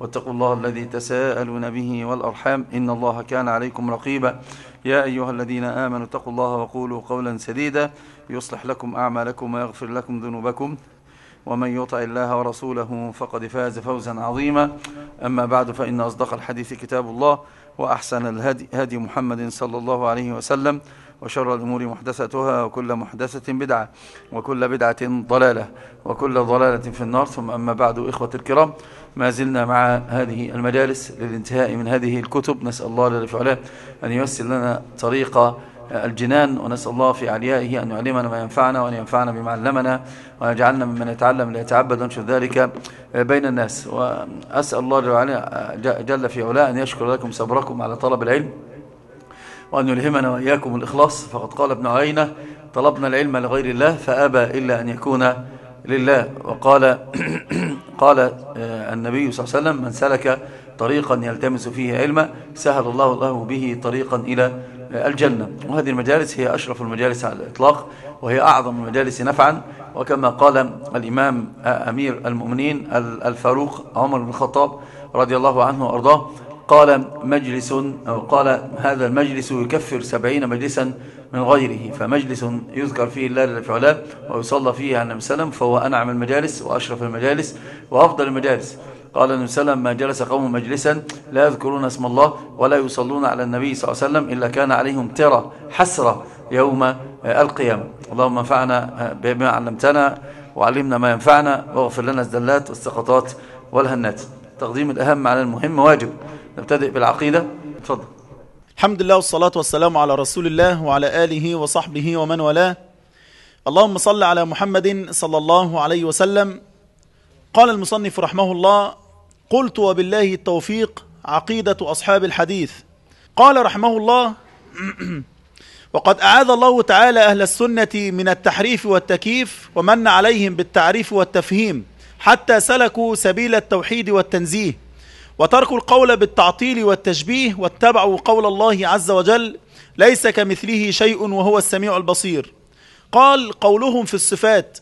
واتقوا الله الذي تساءلون به والأرحام إن الله كان عليكم رقيبا. يا أيها الذين آمنوا اتقوا الله وقولوا قولا سديدا يصلح لكم أعمالكم ويغفر لكم ذنوبكم ومن يطع الله ورسوله فقد فاز فوزا عظيما. أما بعد فإن أصدق الحديث كتاب الله وأحسن الهدي هدي محمد صلى الله عليه وسلم وشر الأمور محدثتها وكل محدثة بدعة وكل بدعة ضلالة وكل ضلالة في النار. ثم أما بعد إخوة الكرام ما زلنا مع هذه المجالس للانتهاء من هذه الكتب. نسأل الله جل وعلا أن ييسر لنا طريق الجنان ونسأل الله في عليائه أن يعلمنا ما ينفعنا وأن ينفعنا بما علمنا وأن يجعلنا ممن يتعلم ليتعبد ونشر ذلك بين الناس. وأسأل الله جل في علاه أن يشكر لكم صبركم على طلب العلم وأن يلهمنا وإياكم الإخلاص. فقد قال ابن عيينة طلبنا العلم لغير الله فأبى إلا أن يكون لله. وقال قال النبي صلى الله عليه وسلم من سلك طريقا يلتمس فيه علما سهل الله له به طريقا إلى الجنة. وهذه المجالس هي أشرف المجالس على الإطلاق وهي أعظم المجالس نفعا. وكما قال الإمام أمير المؤمنين الفاروق عمر بن الخطاب رضي الله عنه وأرضاه قال مجلس أو قال هذا المجلس يكفر سبعين مجلسا من غيره فمجلس يذكر فيه الله علاه ويصلى فيه عن النبي وسلم فهو أنعم المجالس وأشرف المجالس وأفضل المجالس. قال النبي صلى الله عليه وسلم ما جلس قوم مجلسا لا يذكرون اسم الله ولا يصلون على النبي صلى الله عليه وسلم إلا كان عليهم ترى حسرة يوم القيامة. اللهم انفعنا بما علمتنا وعلمنا ما ينفعنا واغفر لنا الزلات والسقطات والهنات. تقديم الأهم على المهم واجب. نبتدئ بالعقيدة. تفضل. الحمد لله والصلاة والسلام على رسول الله وعلى آله وصحبه ومن والاه. اللهم صل على محمد صلى الله عليه وسلم. قال المصنف رحمه الله قلت وبالله التوفيق عقيدة أصحاب الحديث. قال رحمه الله وقد أعاذ الله تعالى أهل السنة من التحريف والتكييف ومن عليهم بالتعريف والتفهيم حتى سلكوا سبيل التوحيد والتنزيه. وتركوا القول بالتعطيل والتشبيه واتبعوا قول الله عز وجل ليس كمثله شيء وهو السميع البصير. قال قولهم في الصفات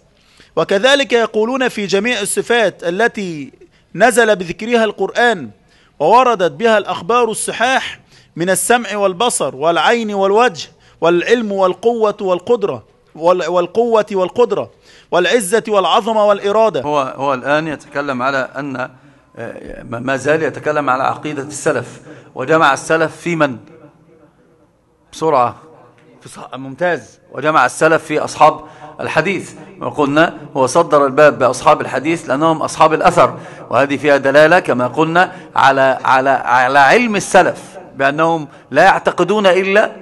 وكذلك يقولون في جميع الصفات التي نزل بذكرها القرآن ووردت بها الأخبار الصحاح من السمع والبصر والعين والوجه والعلم والقوة والقدرة والقوة والقدرة والعزة والعظمة والإرادة. هو, هو الآن يتكلم على أن ما زال يتكلم على عقيدة السلف وجمع السلف في من؟ بسرعة. في ممتاز. وجمع السلف في أصحاب الحديث. وقلنا هو صدر الباب بأصحاب الحديث لأنهم أصحاب الأثر. وهذه فيها دلالة كما قلنا على, على, على علم السلف بأنهم لا يعتقدون إلا,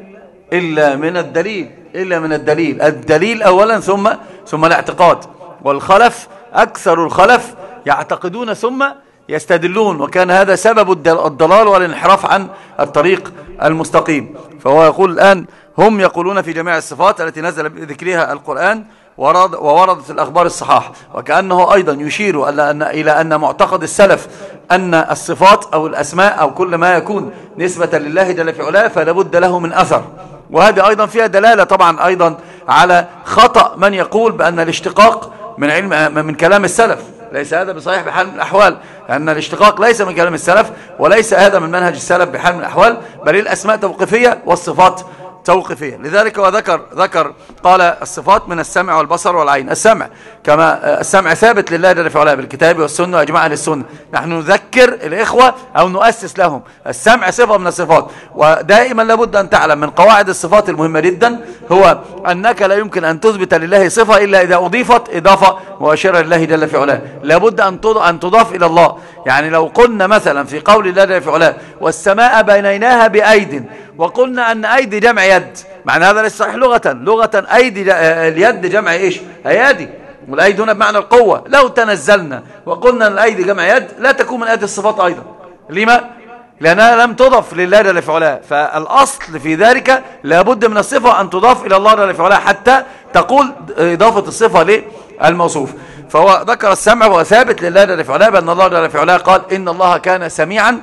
إلا من الدليل إلا من الدليل. الدليل أولا ثم ثم الاعتقاد. والخلف أكثر الخلف يعتقدون ثم يستدلون وكان هذا سبب الضلال والانحراف عن الطريق المستقيم. فهو يقول الآن هم يقولون في جميع الصفات التي نزل بذكرها القرآن ورد ووردت الأخبار الصحاح. وكأنه أيضا يشير إلى أن معتقد السلف أن الصفات أو الأسماء أو كل ما يكون نسبة لله جل في علاه فلا بد له من أثر. وهذه أيضا فيها دلالة طبعا أيضا على خطأ من يقول بأن الاشتقاق من علم من كلام السلف. ليس هذا بصحيح بحال من الأحوال لأن الاشتقاق ليس من كلام السلف وليس هذا من منهج السلف بحال من الأحوال بل الأسماء توقيفية والصفات. توقيفية لذلك وذكر ذكر قال الصفات من السمع والبصر والعين. السمع كما السمع ثابت لله جل في علاه بالكتاب والسنة وإجماع أهل السنة. نحن نذكر الإخوة أو نؤسس لهم. السمع صفة من الصفات. ودائما لابد أن تعلم من قواعد الصفات المهمة جدا هو أنك لا يمكن أن تثبت لله صفة إلا إذا أضيفت إضافة مؤشرة لله جل في علاه. لابد أن تضاف إلى الله. يعني لو قلنا مثلا في قول الله جل في علاه والسماء بنيناها بأيد وقلنا أن أيدي جمع يد. معنى هذا ليس صحيح. لغة. لغة أيدي اليد جمع إيش؟ أيادي والأيدي هنا بمعنى القوة. لو تنزلنا وقلنا أن الأيدي جمع يد لا تكون من أيدي الصفات أيضا. لما؟ لأنها لم تضف لله جل في علاه. فالأصل في ذلك لابد من الصفة أن تضاف إلى الله جل في علاه حتى تقول إضافة الصفة للموصوف. فهو ذكر السمع وهو ثابت لله جل في علاه بأن الله جل في علاه قال إن الله كان سميعا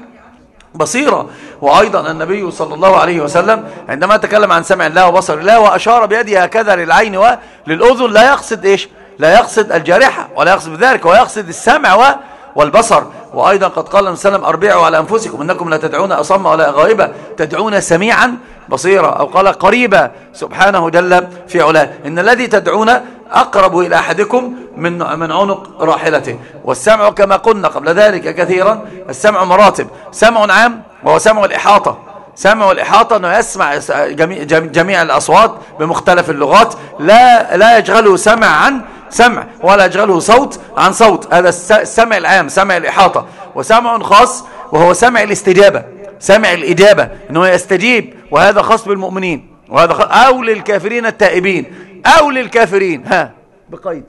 بصيرا. وأيضا النبي صلى الله عليه وسلم عندما تكلم عن سمع الله وبصر الله وأشار بيده هكذا للعين وللأذن لا يقصد إيش؟ لا يقصد الجارحة ولا يقصد بذلك ويقصد السمع والبصر. وأيضا قد قال النبي صلى أربعوا على أنفسكم إنكم لا تدعون أصم ولا غائبة تدعون سميعا بصيرا أو قال قريبا. سبحانه جل في علاه. إن الذي تدعون أقرب إلى أحدكم من من عنق راحلته. والسمع كما قلنا قبل ذلك كثيرا السمع مراتب. سمع عام وهو سمع الإحاطة. سمع الإحاطة أنه يسمع جميع, جميع الأصوات بمختلف اللغات. لا, لا يشغله سمع عن سمع ولا يشغله صوت عن صوت. هذا السمع العام سمع الإحاطة. وسمع خاص وهو سمع الاستجابة. سمع الإجابة أنه يستجيب. وهذا خاص بالمؤمنين. وهذا أو للكافرين التائبين. أو للكافرين. ها. بقيد.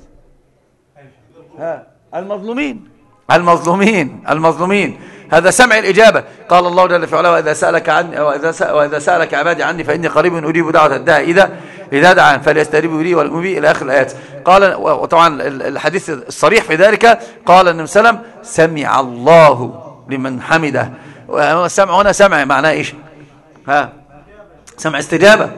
ها. المظلومين. المظلومين. المظلومين. هذا سمع الإجابة. قال الله جل في علاه وإذا سألك عني وإذا, وإذا سألك عبادي عني فإني قريب أجيب دعوة الداعي. إذا إذا دعان فليستجيبوا لي والأمي إلى آخر الآيات. قال وطبعا الحديث الصريح في ذلك. قال النبي صلى الله عليه وسلم سمع الله لمن حمده. السمع هنا سمع معناه إيش؟ ها. سمع استجابة.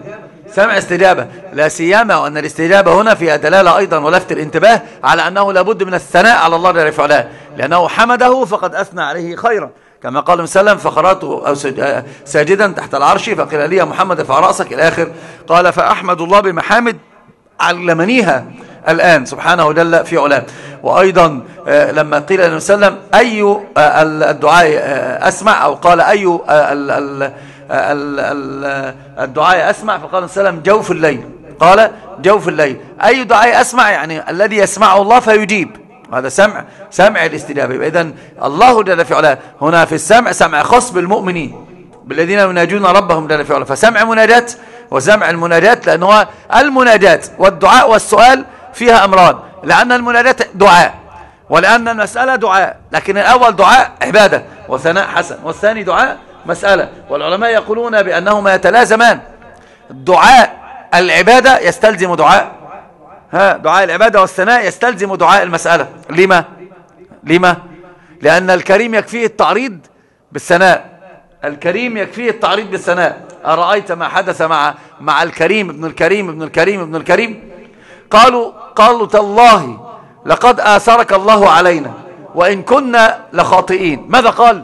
سمع استجابة. لا سيما وأن الاستجابة هنا فيها دلالة أيضا ولفت الانتباه على أنه لابد من الثناء على الله جل وعلا. لأنه حمده فقد أثنى عليه خيرا. كما قال وسلم فقرات ساجدا تحت العرش فقيل لي محمد ارفع رأسك إلى آخر. قال فأحمد الله بمحامد علمنيها الآن. سبحانه جل في علاه. وأيضا آه، لما قيل النبي صلى الله عليه وسلم أي آه، الدعاء آه، أسمع أو قال أي الدعاء أسمع فقال وسلم جوف الليل. قال جوف الليل. أي دعاء أسمع يعني الذي يسمعه الله فيجيب. هذا سمع سمع الاستجابة. إذن الله جل في علاه هنا في السمع سمع خاص بالمؤمنين بالذين يناجون ربهم جل في علاه. فسمع مناجات وسمع المناجات لأنه المناجات والدعاء والسؤال فيها أمران. لأن المناجات دعاء ولأن المسألة دعاء. لكن الأول دعاء عبادة وثناء حسن والثاني دعاء مسألة. والعلماء يقولون بأنهما يتلازمان. دعاء العبادة يستلزم دعاء. ها دعاء العبادة والثناء يستلزم دعاء المسألة. لما؟ لما؟ لأن الكريم يكفيه التعريض بالثناء. الكريم يكفيه التعريض بالثناء. أرأيت ما حدث مع مع الكريم ابن الكريم ابن الكريم ابن الكريم؟ قالوا قالوا تالله لقد آثرك الله علينا وإن كنا لخاطئين. ماذا قال؟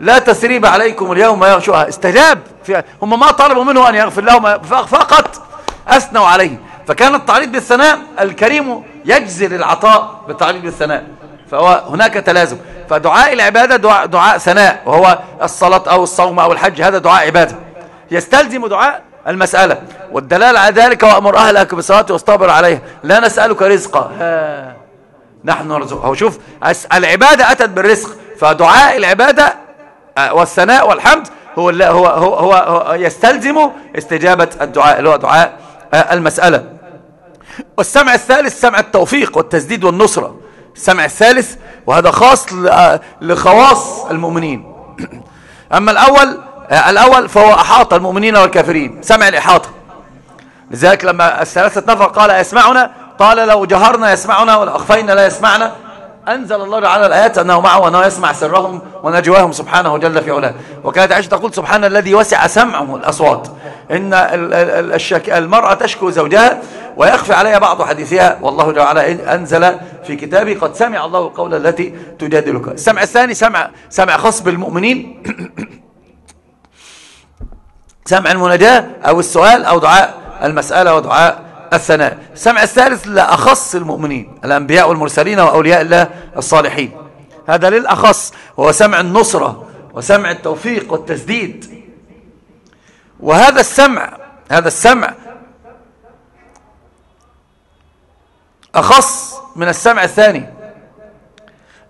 لا تسريب عليكم اليوم يا شوها استجاب هم ما طلبوا منه أن يغفر لهم فقط أثنوا عليه. فكان التعريض بالثناء الكريم يجزل العطاء بالتعريض بالثناء فهو هناك تلازم. فدعاء العبادة دعاء, دعاء ثناء وهو الصلاة أو الصوم أو الحج هذا دعاء عبادة. يستلزم دعاء المسألة. والدلال على ذلك وأمر أهلك بالصلاة واصطبر عليها لا نسألك رزقا. نحن نرزق. هو شوف العبادة أتت بالرزق. فدعاء العبادة والثناء والحمد هو هو هو, هو يستلزم استجابة الدعاء اللي هو دعاء آه، المسألة. والسمع الثالث سمع التوفيق والتسديد والنصرة. السمع الثالث وهذا خاص آه، لخواص المؤمنين. أما الأول الأول فهو أحاط المؤمنين والكافرين سمع الإحاطة. لذلك لما الثلاثة نفر قال يسمعنا قال لو جهرنا يسمعنا ولو أخفينا لا يسمعنا. أنزل الله على الآيات أنه معه وأنه يسمع سرهم ونجواهم سبحانه جل في علاه. وكانت عائشة تقول سبحان الذي وسع سمعه الأصوات. إن المرأة تشكو زوجها ويخفي عليها بعض حديثها. والله جل أنزل في كتابه قد سمع الله قول التي تجادلك. السمع الثاني سمع سمع خاص بالمؤمنين سمع المناجاة أو السؤال أو دعاء المسألة ودعاء الثناء السمع الثالث لأخص المؤمنين الأنبياء والمرسلين وأولياء الله الصالحين. هذا للأخص وهو سمع النصرة وسمع التوفيق والتسديد. وهذا السمع هذا السمع أخص من السمع الثاني.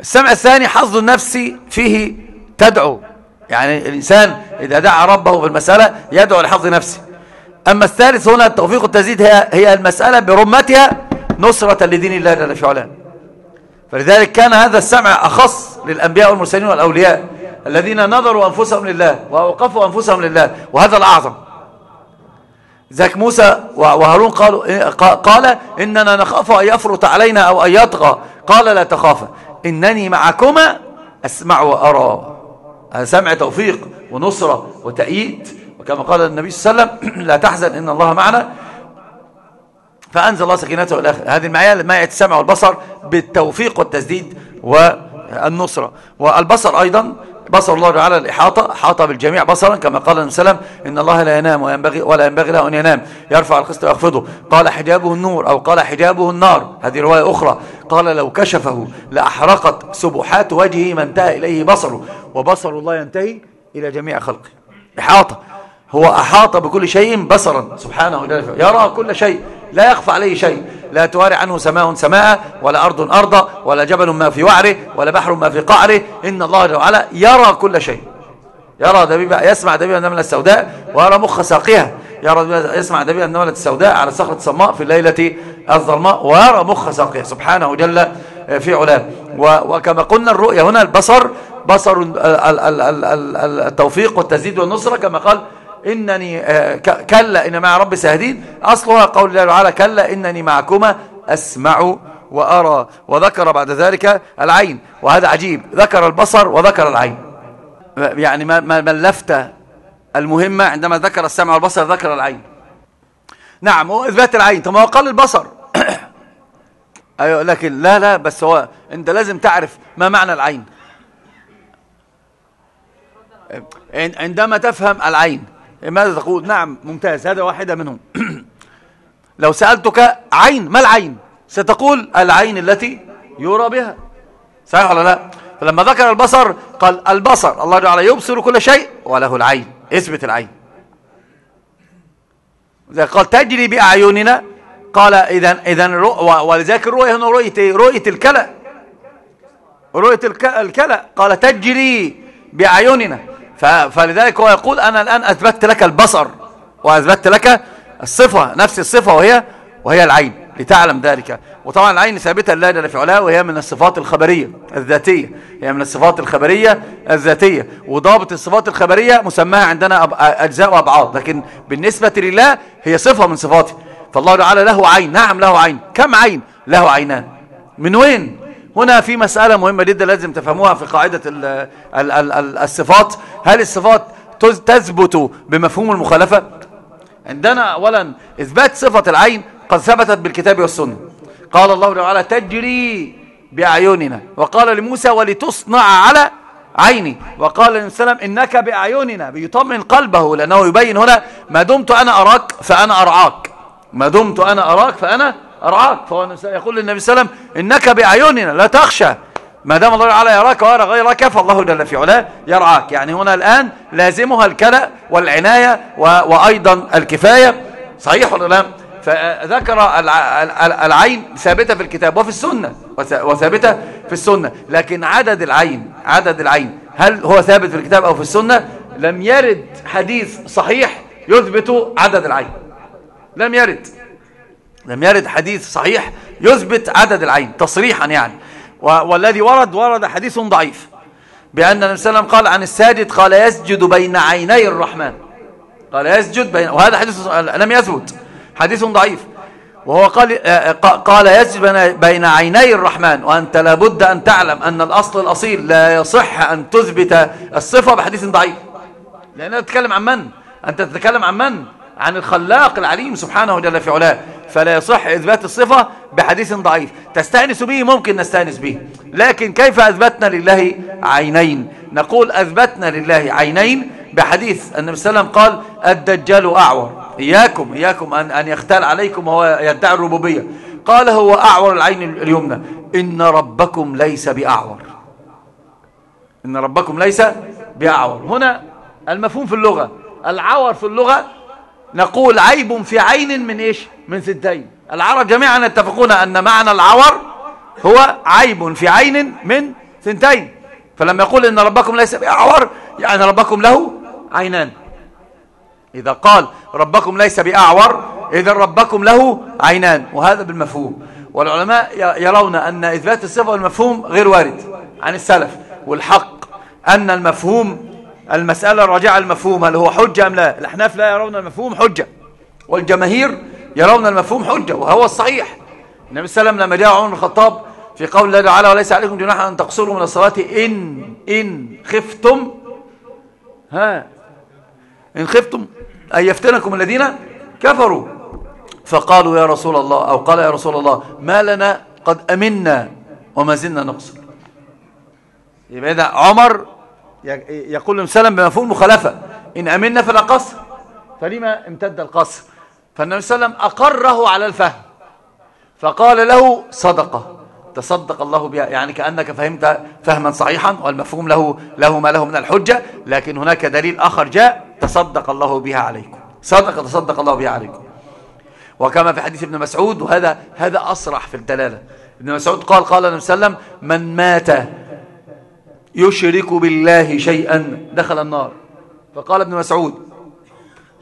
السمع الثاني حظ النفس فيه تدعو. يعني الإنسان إذا دعا ربه في المسألة يدعو لحظ نفسه. أما الثالث هنا التوفيق التزيد هي, هي المسألة برمتها نصرة لدين الله جل في علاه فلذلك كان هذا السمع أخص للأنبياء والمرسلين والأولياء الذين نظروا أنفسهم لله وأوقفوا أنفسهم لله وهذا الأعظم. ذاك موسى وهارون قالوا إيه، قال إننا نخاف أن يفرط علينا أو أن يطغى. قال لا تخافا إنني معكما أسمع وأرى. سمع توفيق ونصرة وتأييد. وكما قال النبي صلى الله عليه وسلم لا تحزن إن الله معنا. فأنزل الله سكينته الآخر هذه المعية معية السمع والبصر بالتوفيق والتسديد والنصرة والبصر أيضا بصر الله تعالى الإحاطة حاط بالجميع بصرا كما قال النبي صلى الله عليه وسلم إن الله لا ينام وينبغي ولا ينبغي له أن ينام. يرفع القسط ويخفضه. قال حجابه النور أو قال حجابه النار. هذه رواية أخرى. قال لو كشفه لأحرقت سبحات وجهه ما انتهى إليه بصره. وبصر الله ينتهي إلى جميع خلقه. إحاطة. هو أحاط بكل شيء بصرا. سبحانه وتعالى يرى كل شيء. لا يخفى عليه شيء. لا تواري عنه سماء سماء ولا أرض أرضا ولا جبل ما في وعره ولا بحر ما في قعره. إن الله تعالى يرى كل شيء. يرى دبيب يسمع دبيب النملة السوداء ويرى مخ ساقها يرى يسمع دبيب النملة السوداء على صخرة الصماء في الليلة الظلماء ويرى مخ ساقها سبحانه جل في علاه. وكما قلنا الرؤية هنا البصر بصر التوفيق والتزيد والنصرة كما قال إنني آه، كلا إن مع رب سهدين أصلها قول الله تعالى كلا إنني معكما أسمع وأرى. وذكر بعد ذلك العين. وهذا عجيب. ذكر البصر وذكر العين. يعني ما, ما اللفتة المهمة عندما ذكر السمع والبصر ذكر العين. نعم إثبات العين. طب هو قال البصر. أيوة لكن لا لا بس هو أنت لازم تعرف ما معنى العين. عندما تفهم العين. ماذا تقول؟ نعم ممتاز هذا واحدة منهم. لو سألتك عين ما العين؟ ستقول العين التي يرى بها. صحيح ولا لا؟ فلما ذكر البصر قال البصر الله تعالى يبصر كل شيء وله العين اثبت العين. قال تجري بأعيننا قال إذا إذا ولذلك الرؤية هنا رؤية إيه؟ رؤية الكلى. رؤية الكلى. قال تجري بأعيننا. فلذلك هو يقول أنا الآن أثبتت لك البصر وأثبتت لك الصفة نفس الصفة وهي وهي العين لتعلم ذلك. وطبعا العين ثابتة لله جل في علاه وهي من الصفات الخبرية الذاتية هي من الصفات الخبرية الذاتية. وضابط الصفات الخبرية مسماها عندنا أجزاء وأبعاد لكن بالنسبة لله هي صفة من صفاته. فالله تعالى له عين نعم له عين. كم عين؟ له عينان. من وين؟ هنا في مسألة مهمة جدا لازم تفهموها في قاعدة ال ال ال الصفات. هل الصفات تثبت بمفهوم المخالفة؟ عندنا أولا إثبات صفة العين قد ثبتت بالكتاب والسنة. قال الله تعالى تجري بأعيننا وقال لموسى ولتصنع على عيني وقال وسلم إنك بأعيننا بيطمئن قلبه لأنه يبين هنا ما دمت أنا أراك فأنا أرعاك ما دمت أنا أراك فأنا أرعاك فهو يقول للنبي صلى الله عليه وسلم إنك بأعيننا لا تخشى. ما دام الله تعالى يراك ويرى غيرك فالله جل في علاه يرعاك يعني هنا الآن لازمها الكلى والعناية وأيضا الكفاية. صحيح ولا لا؟ فذكر العين ثابتة في الكتاب وفي السنة. وثابتة في السنة. لكن عدد العين عدد العين هل هو ثابت في الكتاب أو في السنة؟ لم يرد حديث صحيح يثبت عدد العين. لم يرد. لم يرد حديث صحيح يثبت عدد العين تصريحا يعني. والذي ورد ورد حديث ضعيف. بأن النبي صلى الله عليه وسلم قال عن الساجد قال يسجد بين عيني الرحمن. قال يسجد بين وهذا حديث لم يثبت. حديث ضعيف. وهو قال قال يسجد بين عيني الرحمن. وأنت لابد أن تعلم أن الأصل الأصيل لا يصح أن تثبت الصفة بحديث ضعيف. لأنها تتكلم عن من؟ أنت تتكلم عن من؟ عن الخلاق العليم سبحانه جل في علاه. فلا يصح إثبات الصفة بحديث ضعيف. تستأنس به ممكن نستأنس به. لكن كيف أثبتنا لله عينين؟ نقول أثبتنا لله عينين بحديث النبي صلى الله عليه وسلم قال الدجال أعور. إياكم إياكم أن, أن يختال عليكم وهو يدعي الربوبية. قال هو أعور العين اليمنى. إن ربكم ليس بأعور. إن ربكم ليس بأعور. هنا المفهوم في اللغة. العور في اللغة نقول عيب في عين من إيش؟ من ثنتين العرب جميعا يتفقون أن معنى العور هو عيب في عين من ثنتين فلما يقول إن ربكم ليس بأعور يعني ربكم له عينان. إذا قال ربكم ليس بأعور إذا ربكم له عينان وهذا بالمفهوم. والعلماء يرون أن إثبات الصفة والمفهوم غير وارد عن السلف والحق أن المفهوم المسألة الراجعة المفهوم هل هو حجة أم لا؟ الأحناف لا يرون المفهوم حجة والجماهير يرون المفهوم حجة وهو الصحيح. النبي صلى الله عليه وسلم لما جاء عمر الخطاب في قول الله تعالى وليس عليكم جناح أن تقصروا من الصلاة إن إن خفتم ها إن خفتم أن يفتنكم الذين كفروا. فقالوا يا رسول الله أو قال يا رسول الله ما لنا قد أمنا وما زلنا نقصر. يبقى إذا عمر يقول لهم بمفهوم مخالفة إن أمنا فلا قصر. فلما امتد القصر؟ فالنبي صلى الله عليه وسلم أقره على الفهم. فقال له صدقة تصدق الله بها. يعني كأنك فهمت فهما صحيحا والمفهوم له له ما له من الحجة. لكن هناك دليل آخر جاء. تصدق الله بها عليكم. صدق تصدق الله بها عليكم. وكما في حديث ابن مسعود وهذا هذا أصرح في الدلالة. ابن مسعود قال قال النبي صلى الله عليه وسلم من مات يشرك بالله شيئا. دخل النار. فقال ابن مسعود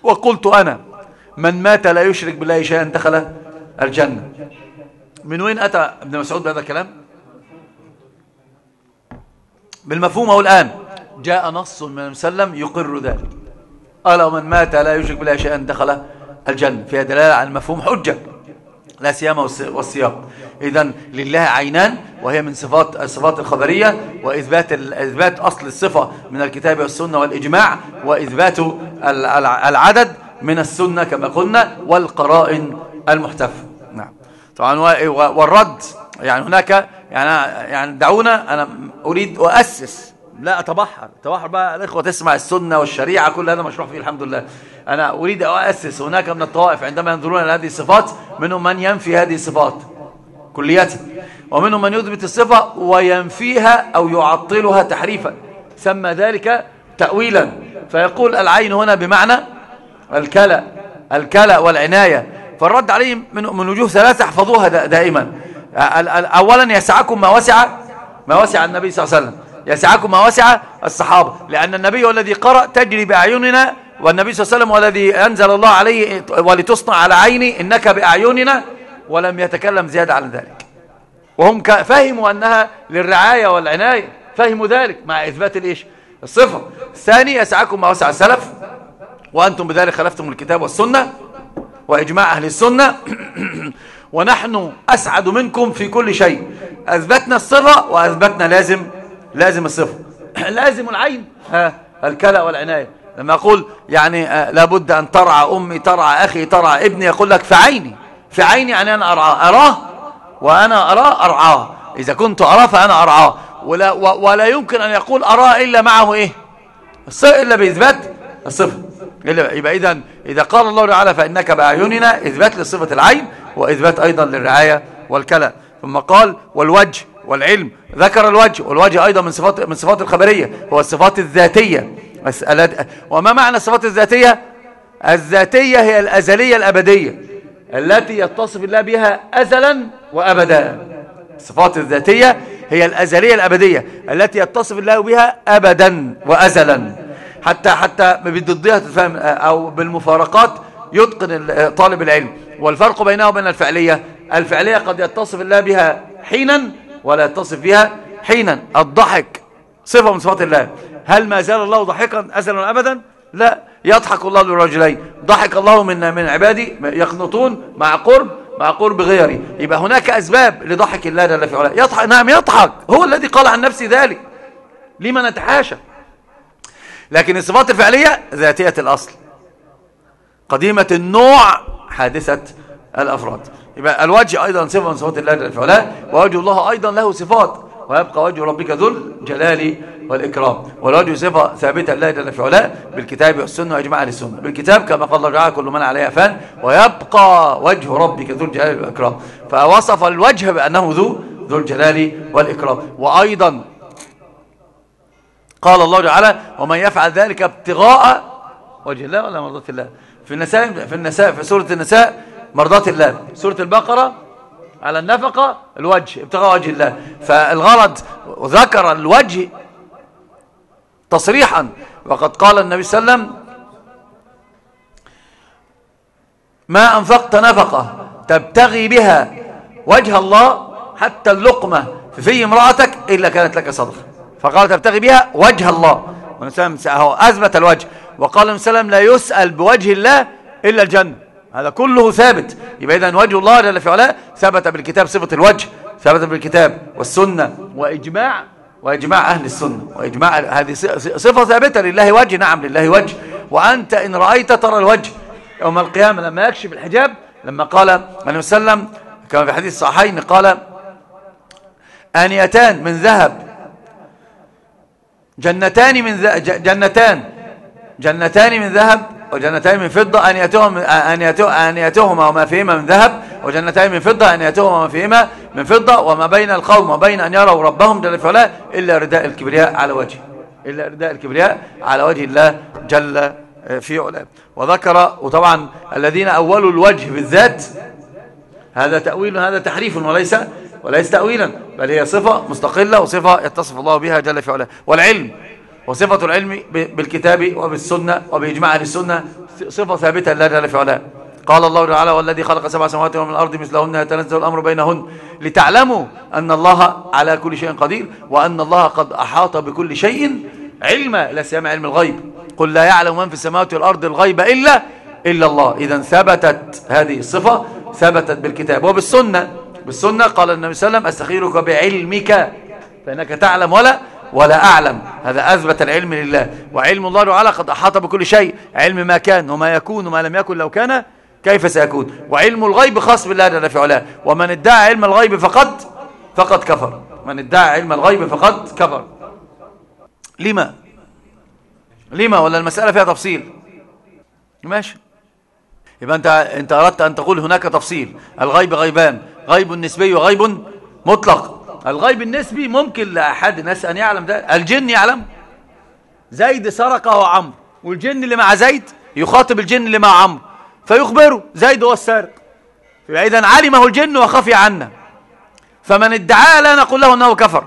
وقلت أنا من مات لا يشرك بالله شيئا دخل الجنة. من وين أتى ابن مسعود بهذا الكلام؟ بالمفهوم هو الآن. جاء نص من وسلم يقر ذلك. قال ومن مات لا يشرك بالله شيئا دخل الجنة. فيها دلالة على المفهوم حجة لا سيما والسياق. إذا لله عينان وهي من صفات الصفات الخبرية وإثبات إثبات أصل الصفة من الكتاب والسنة والإجماع وإثبات العدد من السنة كما قلنا والقرائن المحتفة نعم. طبعا والرد يعني هناك يعني يعني دعونا أنا أريد أؤسس لا أتبحر. تبحر بقى الإخوة تسمع السنة والشريعة كل هذا مشروع فيه الحمد لله. أنا أريد أؤسس هناك من الطوائف عندما ينظرون إلى هذه الصفات منهم من ينفي هذه الصفات. كلية ومنهم من يثبت الصفة وينفيها أو يعطلها تحريفا. سمى ذلك تأويلا. فيقول العين هنا بمعنى الكلى الكلى والعناية. فالرد عليهم من, وجوه ثلاثة احفظوها دائما. أولا يسعكم ما وسع ما وسع النبي صلى الله عليه وسلم. يسعكم ما وسع الصحابة. لأن النبي هو الذي قرأ تجري بأعيننا والنبي صلى الله عليه وسلم والذي أنزل الله عليه ولتصنع على عيني إنك بأعيننا ولم يتكلم زيادة عن ذلك. وهم فهموا أنها للرعاية والعناية فهموا ذلك مع إثبات الإيش؟ الصفة. الثاني يسعكم ما وسع السلف وأنتم بذلك خلفتم الكتاب والسنة وإجماع أهل السنة. ونحن أسعد منكم في كل شيء. أثبتنا الصفة وأثبتنا لازم لازم الصفة. لازم العين. ها الكلى والعناية. لما أقول يعني آه، لابد أن ترعى أمي ترعى أخي ترعى ابني يقول لك في عيني. في عيني يعني أنا أرعاه. أراه؟ وأنا أراه أرعاه. إذا كنت أراه فأنا أرعاه. ولا, ولا يمكن أن يقول أراه إلا معه إيه؟ إلا بإثبات الصفة. يبقى إذا إذا قال الله تعالى فإنك بأعيننا إثبات لصفة العين وإثبات أيضا للرعاية والكلى. ثم قال والوجه والعلم. ذكر الوجه. والوجه أيضا من صفات من صفات الخبرية. هو الصفات الذاتية. وما معنى الصفات الذاتية؟ الذاتية هي الأزلية الأبدية. التي يتصف الله بها أزلا وأبدا. الصفات الذاتية هي الأزلية الأبدية التي يتصف الله بها أبدا وأزلا. حتى حتى بضدها تتفهم أو بالمفارقات يتقن طالب العلم. والفرق بينها وبين الفعلية الفعلية قد يتصف الله بها حينا ولا يتصف بها حينا. الضحك صفة من صفات الله. هل ما زال الله ضحكا أزلا أبدا لا يضحك الله للرجلين. ضحك الله من من عبادي يقنطون مع قرب مع قرب غيري. يبقى هناك أسباب لضحك الله جل في علاه. يضحك نعم يضحك. هو الذي قال عن نفسه ذلك. لما نتحاشى. لكن الصفات الفعلية ذاتية الأصل. قديمة النوع حادثة الأفراد. يبقى الوجه أيضا صفة من صفات الله جل في علاه ووجه الله أيضا له صفات. ويبقى وجه ربك ذو الجلال والإكرام. والوجه صفة ثابتة لله جل في علاه بالكتاب والسنة وإجماع السنة. بالكتاب كما قال الله تعالى كل من عليها فان ويبقى وجه ربك ذو الجلال والإكرام. فوصف الوجه بأنه ذو ذو الجلال والإكرام. وأيضا قال الله تعالى ومن يفعل ذلك ابتغاء وجه الله. ولا مرضاة الله. في النساء في النساء في سورة النساء مرضاة الله. سورة البقرة على النفقة الوجه ابتغاء وجه الله. فالغرض ذكر الوجه تصريحا. وقد قال النبي صلى الله عليه وسلم ما أنفقت نفقة تبتغي بها وجه الله حتى اللقمة في في امرأتك إلا كانت لك صدقة. فقال تبتغي بها وجه الله. أثبت الوجه؟ وقال وسلم لا يسأل بوجه الله إلا الجنة. هذا كله ثابت. يبقى إذن وجه الله جل في علاه ثبت بالكتاب صفة الوجه ثبت بالكتاب والسنة وإجماع وإجماع أهل السنة وإجماع هذه صفة ثابتة لله وجه نعم لله وجه. وأنت إن رأيت ترى الوجه. يوم القيامة لما يكشف الحجاب لما قال النبي صلى الله عليه وسلم كما في حديث الصحيحين قال آنيتان من ذهب. جنتان من ذهب جنتان. جنتان من ذهب. وجنتين من فضة أنيتهم أنيتهما وما فيهما من ذهب وجنتين من فضة أنيتهما وما فيهما من فضة وما بين القوم وبين أن يروا ربهم جل في علاه إلا رداء الكبرياء على وجه إلا رداء الكبرياء على وجه الله جل في علاه. وذكر وطبعا الذين أولوا الوجه بالذات هذا تأويل هذا تحريف وليس وليس تأويلا بل هي صفة مستقلة وصفة يتصف الله بها جل في علاه. والعلم وصفة العلم بالكتاب وبالسنة وبإجماع أهل السنة صفة ثابتة لله جل في علاه قال الله تعالى والذي خلق سبع سماوات ومن الأرض مثلهن يتنزل الأمر بينهن لتعلموا أن الله على كل شيء قدير وأن الله قد أحاط بكل شيء علما. لا سيما علم الغيب. قل لا يعلم من في السماوات والأرض الغيب إلا إلا الله. إذا ثبتت هذه الصفة ثبتت بالكتاب وبالسنة. بالسنة قال النبي صلى الله عليه وسلم أستخيرك بعلمك. فإنك تعلم ولا ولا أعلم. هذا أثبت العلم لله. وعلم الله تعالى قد أحاط بكل شيء. علم ما كان وما يكون وما لم يكن لو كان كيف سيكون؟ وعلم الغيب خاص بالله جل في علاه. ومن ادعى علم الغيب فقد فقد كفر. من ادعى علم الغيب فقد كفر. لما؟ لما؟ ولا المسألة فيها تفصيل؟ ماشي. يبقى أنت أنت أردت أن تقول هناك تفصيل. الغيب غيبان. غيب نسبي وغيب مطلق. الغيب النسبي ممكن لأحد الناس أن يعلم ده. الجن يعلم. زيد سرقه عمرو والجن اللي مع زيد يخاطب الجن اللي مع عمرو فيخبره زيد هو السارق. فإذا علمه الجن وخفي عنا. فمن ادعاه لا نقول له أنه كفر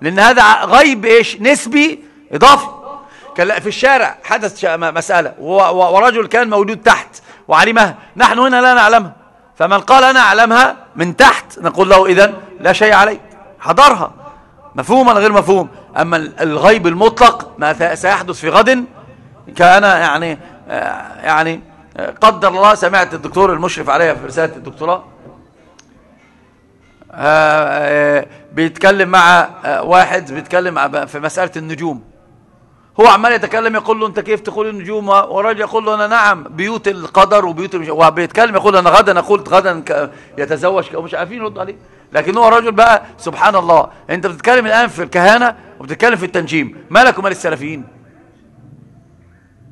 لأن هذا غيب إيش؟ نسبي إضافي. في الشارع حدث مسألة ورجل كان موجود تحت وعلمها نحن هنا لا نعلمها. فمن قال أنا أعلمها من تحت نقول له إذن لا شيء عليه. حضرها مفهوم ولا غير مفهوم؟ أما الغيب المطلق ما سيحدث في غد كان يعني آه، يعني آه، قدر الله. سمعت الدكتور المشرف عليها في رسالة الدكتوراه. آه، بيتكلم مع واحد بيتكلم في مسألة النجوم. هو عمال يتكلم يقول له أنت كيف تقول النجوم ورجل يقول له أنا نعم بيوت القدر وبيوت المش... وبيتكلم يقول أنا غدا قلت غدا يتزوج ومش عارفين يرد عليه. لكن هو رجل بقى سبحان الله. أنت بتتكلم الآن في الكهانة وبتتكلم في التنجيم. مالك ومال السلفيين؟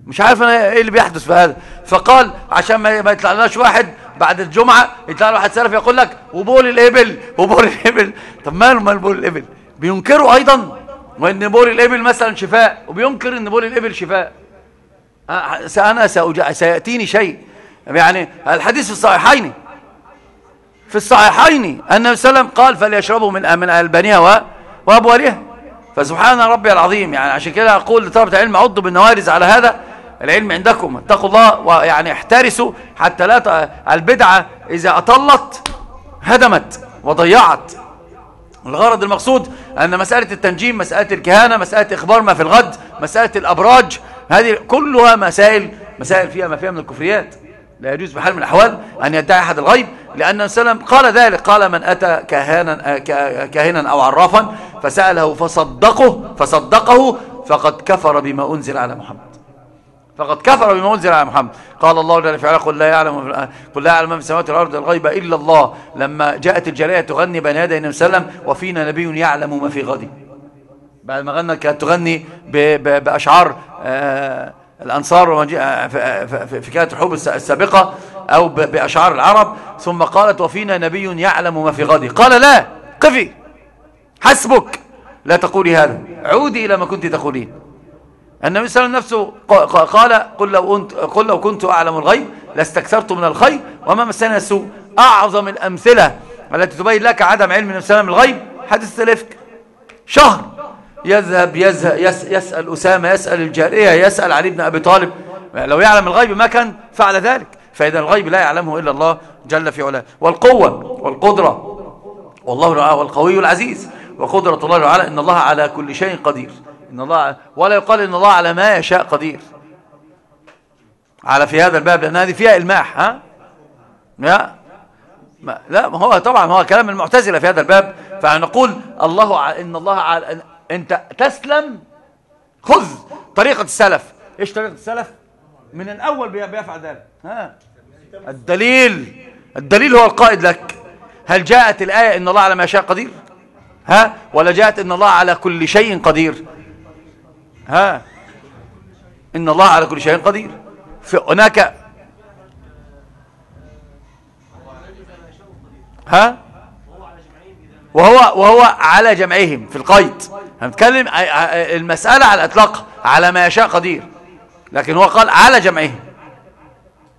مش عارف أنا إيه اللي بيحدث في هذا. فقال عشان ما يطلع لناش واحد بعد الجمعة يطلع واحد سلفي يقول لك وبول الإبل وبول الإبل. طب ماله مال بول الإبل؟ بينكروا أيضا. وإن بول الإبل مثلا شفاء وبينكر إن بول الإبل شفاء. أنا سيأتيني شيء. يعني الحديث في الصحيحين. في الصحيحين أن النبي صلى الله عليه وسلم قال فليشربوا من من ألبانها وأبوالها فسبحان ربي العظيم. يعني عشان كده أقول لطلبة العلم عضوا بالنوارز على هذا العلم عندكم. اتقوا الله ويعني احترسوا حتى لا البدعة إذا أطلت هدمت وضيعت. الغرض المقصود أن مسألة التنجيم مسألة الكهانة مسألة إخبار ما في الغد مسألة الأبراج هذه كلها مسائل مسائل فيها ما فيها من الكفريات. لا يجوز بحال من الأحوال أن يدعي أحد الغيب لأن سلم قال ذلك قال من أتى كهانا, كاهنا أو عرافا فسأله فصدقه فصدقه فقد كفر بما أنزل على محمد. فقد كفر بما أنزل على محمد. قال الله جل في قل لا يعلم قل لا يعلم من السماوات والأرض الغيب إلا الله. لما جاءت الجارية تغني بين يدي النبي صلى الله عليه وسلم وفينا نبي يعلم ما في غد. بعد ما غنى كانت تغني بأشعار آه الأنصار في كانت الحروب السابقة أو بأشعار العرب. ثم قالت وفينا نبي يعلم ما في غد. قال لا قفي حسبك لا تقولي هذا. عودي إلى ما كنت تقولين. النبي صلى الله عليه وسلم نفسه قال قل لو, أنت قل لو كنت أعلم الغيب لاستكثرت من الخير وما مسنا السوء أعظم الأمثلة التي تبين لك عدم علم النبي صلى الله عليه وسلم الغيب حدث الإفك شهر. يذهب يزهق يسأل أسامة يسأل الجارية يسأل علي بن أبي طالب. لو يعلم الغيب ما كان فعل ذلك. فإذا الغيب لا يعلمه إلا الله جل في علاه. والقوة والقدرة. والله والقوي العزيز. وقدرة الله تعالى إن الله على كل شيء قدير. إن الله ولا يقال إن الله على ما يشاء قدير. على في هذا الباب لأن هذه فيها إلماح ها؟ لا. ما لا ما هو طبعا هو كلام المعتزلة في هذا الباب. فنقول الله. إن الله على أنت تسلم خذ طريقة السلف. إيش طريقة السلف؟ من الأول بيفعل ذلك ها؟ الدليل الدليل هو القائد لك. هل جاءت الآية إن الله على ما يشاء قدير؟ ها؟ ولا جاءت إن الله على كل شيء قدير؟ ها. إن الله على كل شيء قدير. هناك ها. وهو وهو على جمعهم في القيد. هنتكلم المسألة على الإطلاق على ما يشاء قدير. لكن هو قال على جمعهم.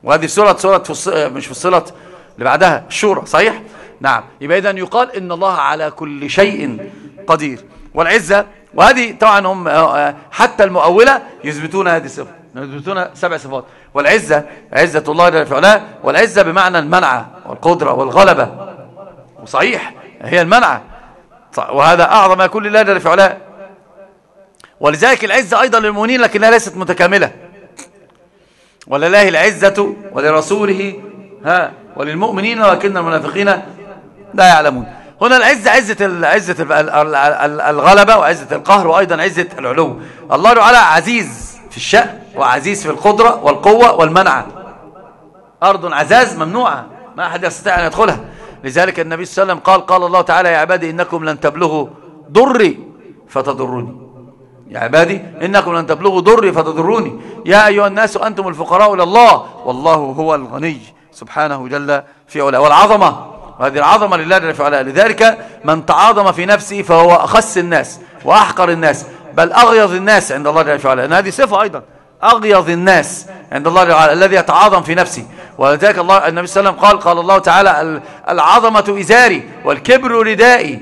وهذه سورة سورة مش فصلت اللي بعدها الشورى صحيح؟ نعم. يبقى إذن يقال إن الله على كل شيء قدير. والعزة وهذه طبعا هم حتى المؤولة يثبتون هذه الصفة يثبتون سبع صفات. والعزة عزة الله جل وعلا والعزة بمعنى المنعة والقدرة والغلبة. وصحيح هي المنعة. وهذا أعظم كل الله جل وعلا. ولذلك العزة أيضا للمؤمنين لكنها ليست متكاملة. ولله العزة ولرسوله ها وللمؤمنين ولكن المنافقين لا يعلمون. هنا العزة عزة عزة الغلبة وعزة القهر وأيضا عزة العلو. الله تعالى عزيز في الشأن وعزيز في القدرة والقوة والمنعة أرض عزاز ممنوعة ما أحد يستطيع أن يدخلها. لذلك النبي صلى الله عليه وسلم قال قال الله تعالى يا عبادي إنكم لن تبلغوا ضري فتضروني. يا عبادي إنكم لن تبلغوا ضري فتضروني. يا أيها الناس أنتم الفقراء إلى الله والله هو الغني سبحانه جل في علاه. والعظمة وهذه العظمة لله جل في علاه لذلك من تعاظم في نفسه فهو أخس الناس وأحقر الناس بل أغيظ الناس عند الله جل لأن هذه صفة أيضا أغيظ الناس عند الله جل الذي يتعاظم في نفسه. ولذلك الله النبي صلى الله عليه وسلم قال قال الله تعالى العظمة إزاري والكبر ردائي.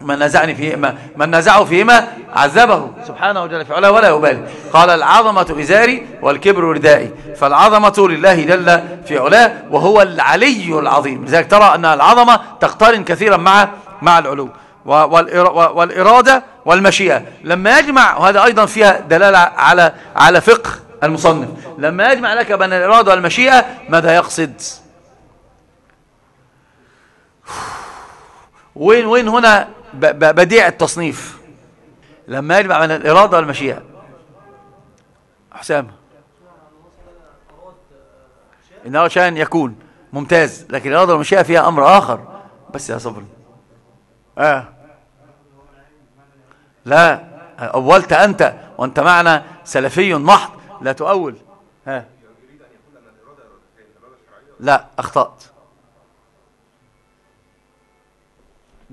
من نزعني فيهما من نزعه فيهما عذبه. سبحانه جل في علاه ولا يبالي. قال العظمة إزاري والكبر ردائي. فالعظمة لله جل في علاه وهو العلي العظيم. لذلك ترى أن العظمة تقترن كثيرا مع مع العلو. والإرادة والمشيئة. لما يجمع وهذا أيضا فيها دلالة على على فقه المصنف. لما يجمع لك بين الإرادة والمشيئة ماذا يقصد؟ وين وين هنا بديع التصنيف. لما يجمع بين الإرادة والمشيئة. حسام إنه شأن يكون ممتاز لكن الإرادة والمشيئة فيها أمر آخر. بس يا صبري آه. لا. أولت أنت وأنت معنا سلفي محض. لا تؤول. ها. لا أخطأت.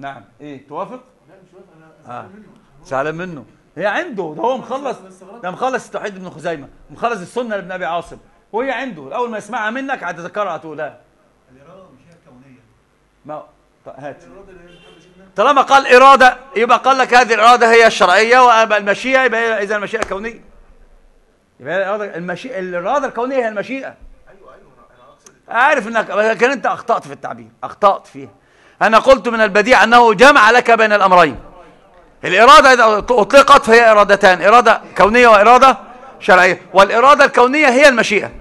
نعم. إيه توافق؟ لا مش موافق أنا آه. زعلان منه. هي عنده ده هو مخلص ده مخلص التوحيد ابن خزيمة مخلص السنة لابن أبي عاصم وهي عنده. اول ما يسمعها منك هتذكرها هتقول لا. الإرادة مش هي الكونية. ما هات. طالما قال إرادة يبقى قال لك هذه الإرادة هي الشرعية والمشيئه يبقى إذا المشيئة كونيه يبقى الاراده المشيئه الإرادة الكونية هي المشيئة. أيوه أيوه أنا أقصد عارف انك لكن أنت أخطأت في التعبير أخطأت فيها. أنا قلت من البديع أنه جمع لك بين الأمرين. الإرادة إذا أطلقت فهي إرادتان إرادة كونية وإرادة شرعية. والإرادة الكونية هي المشيئة.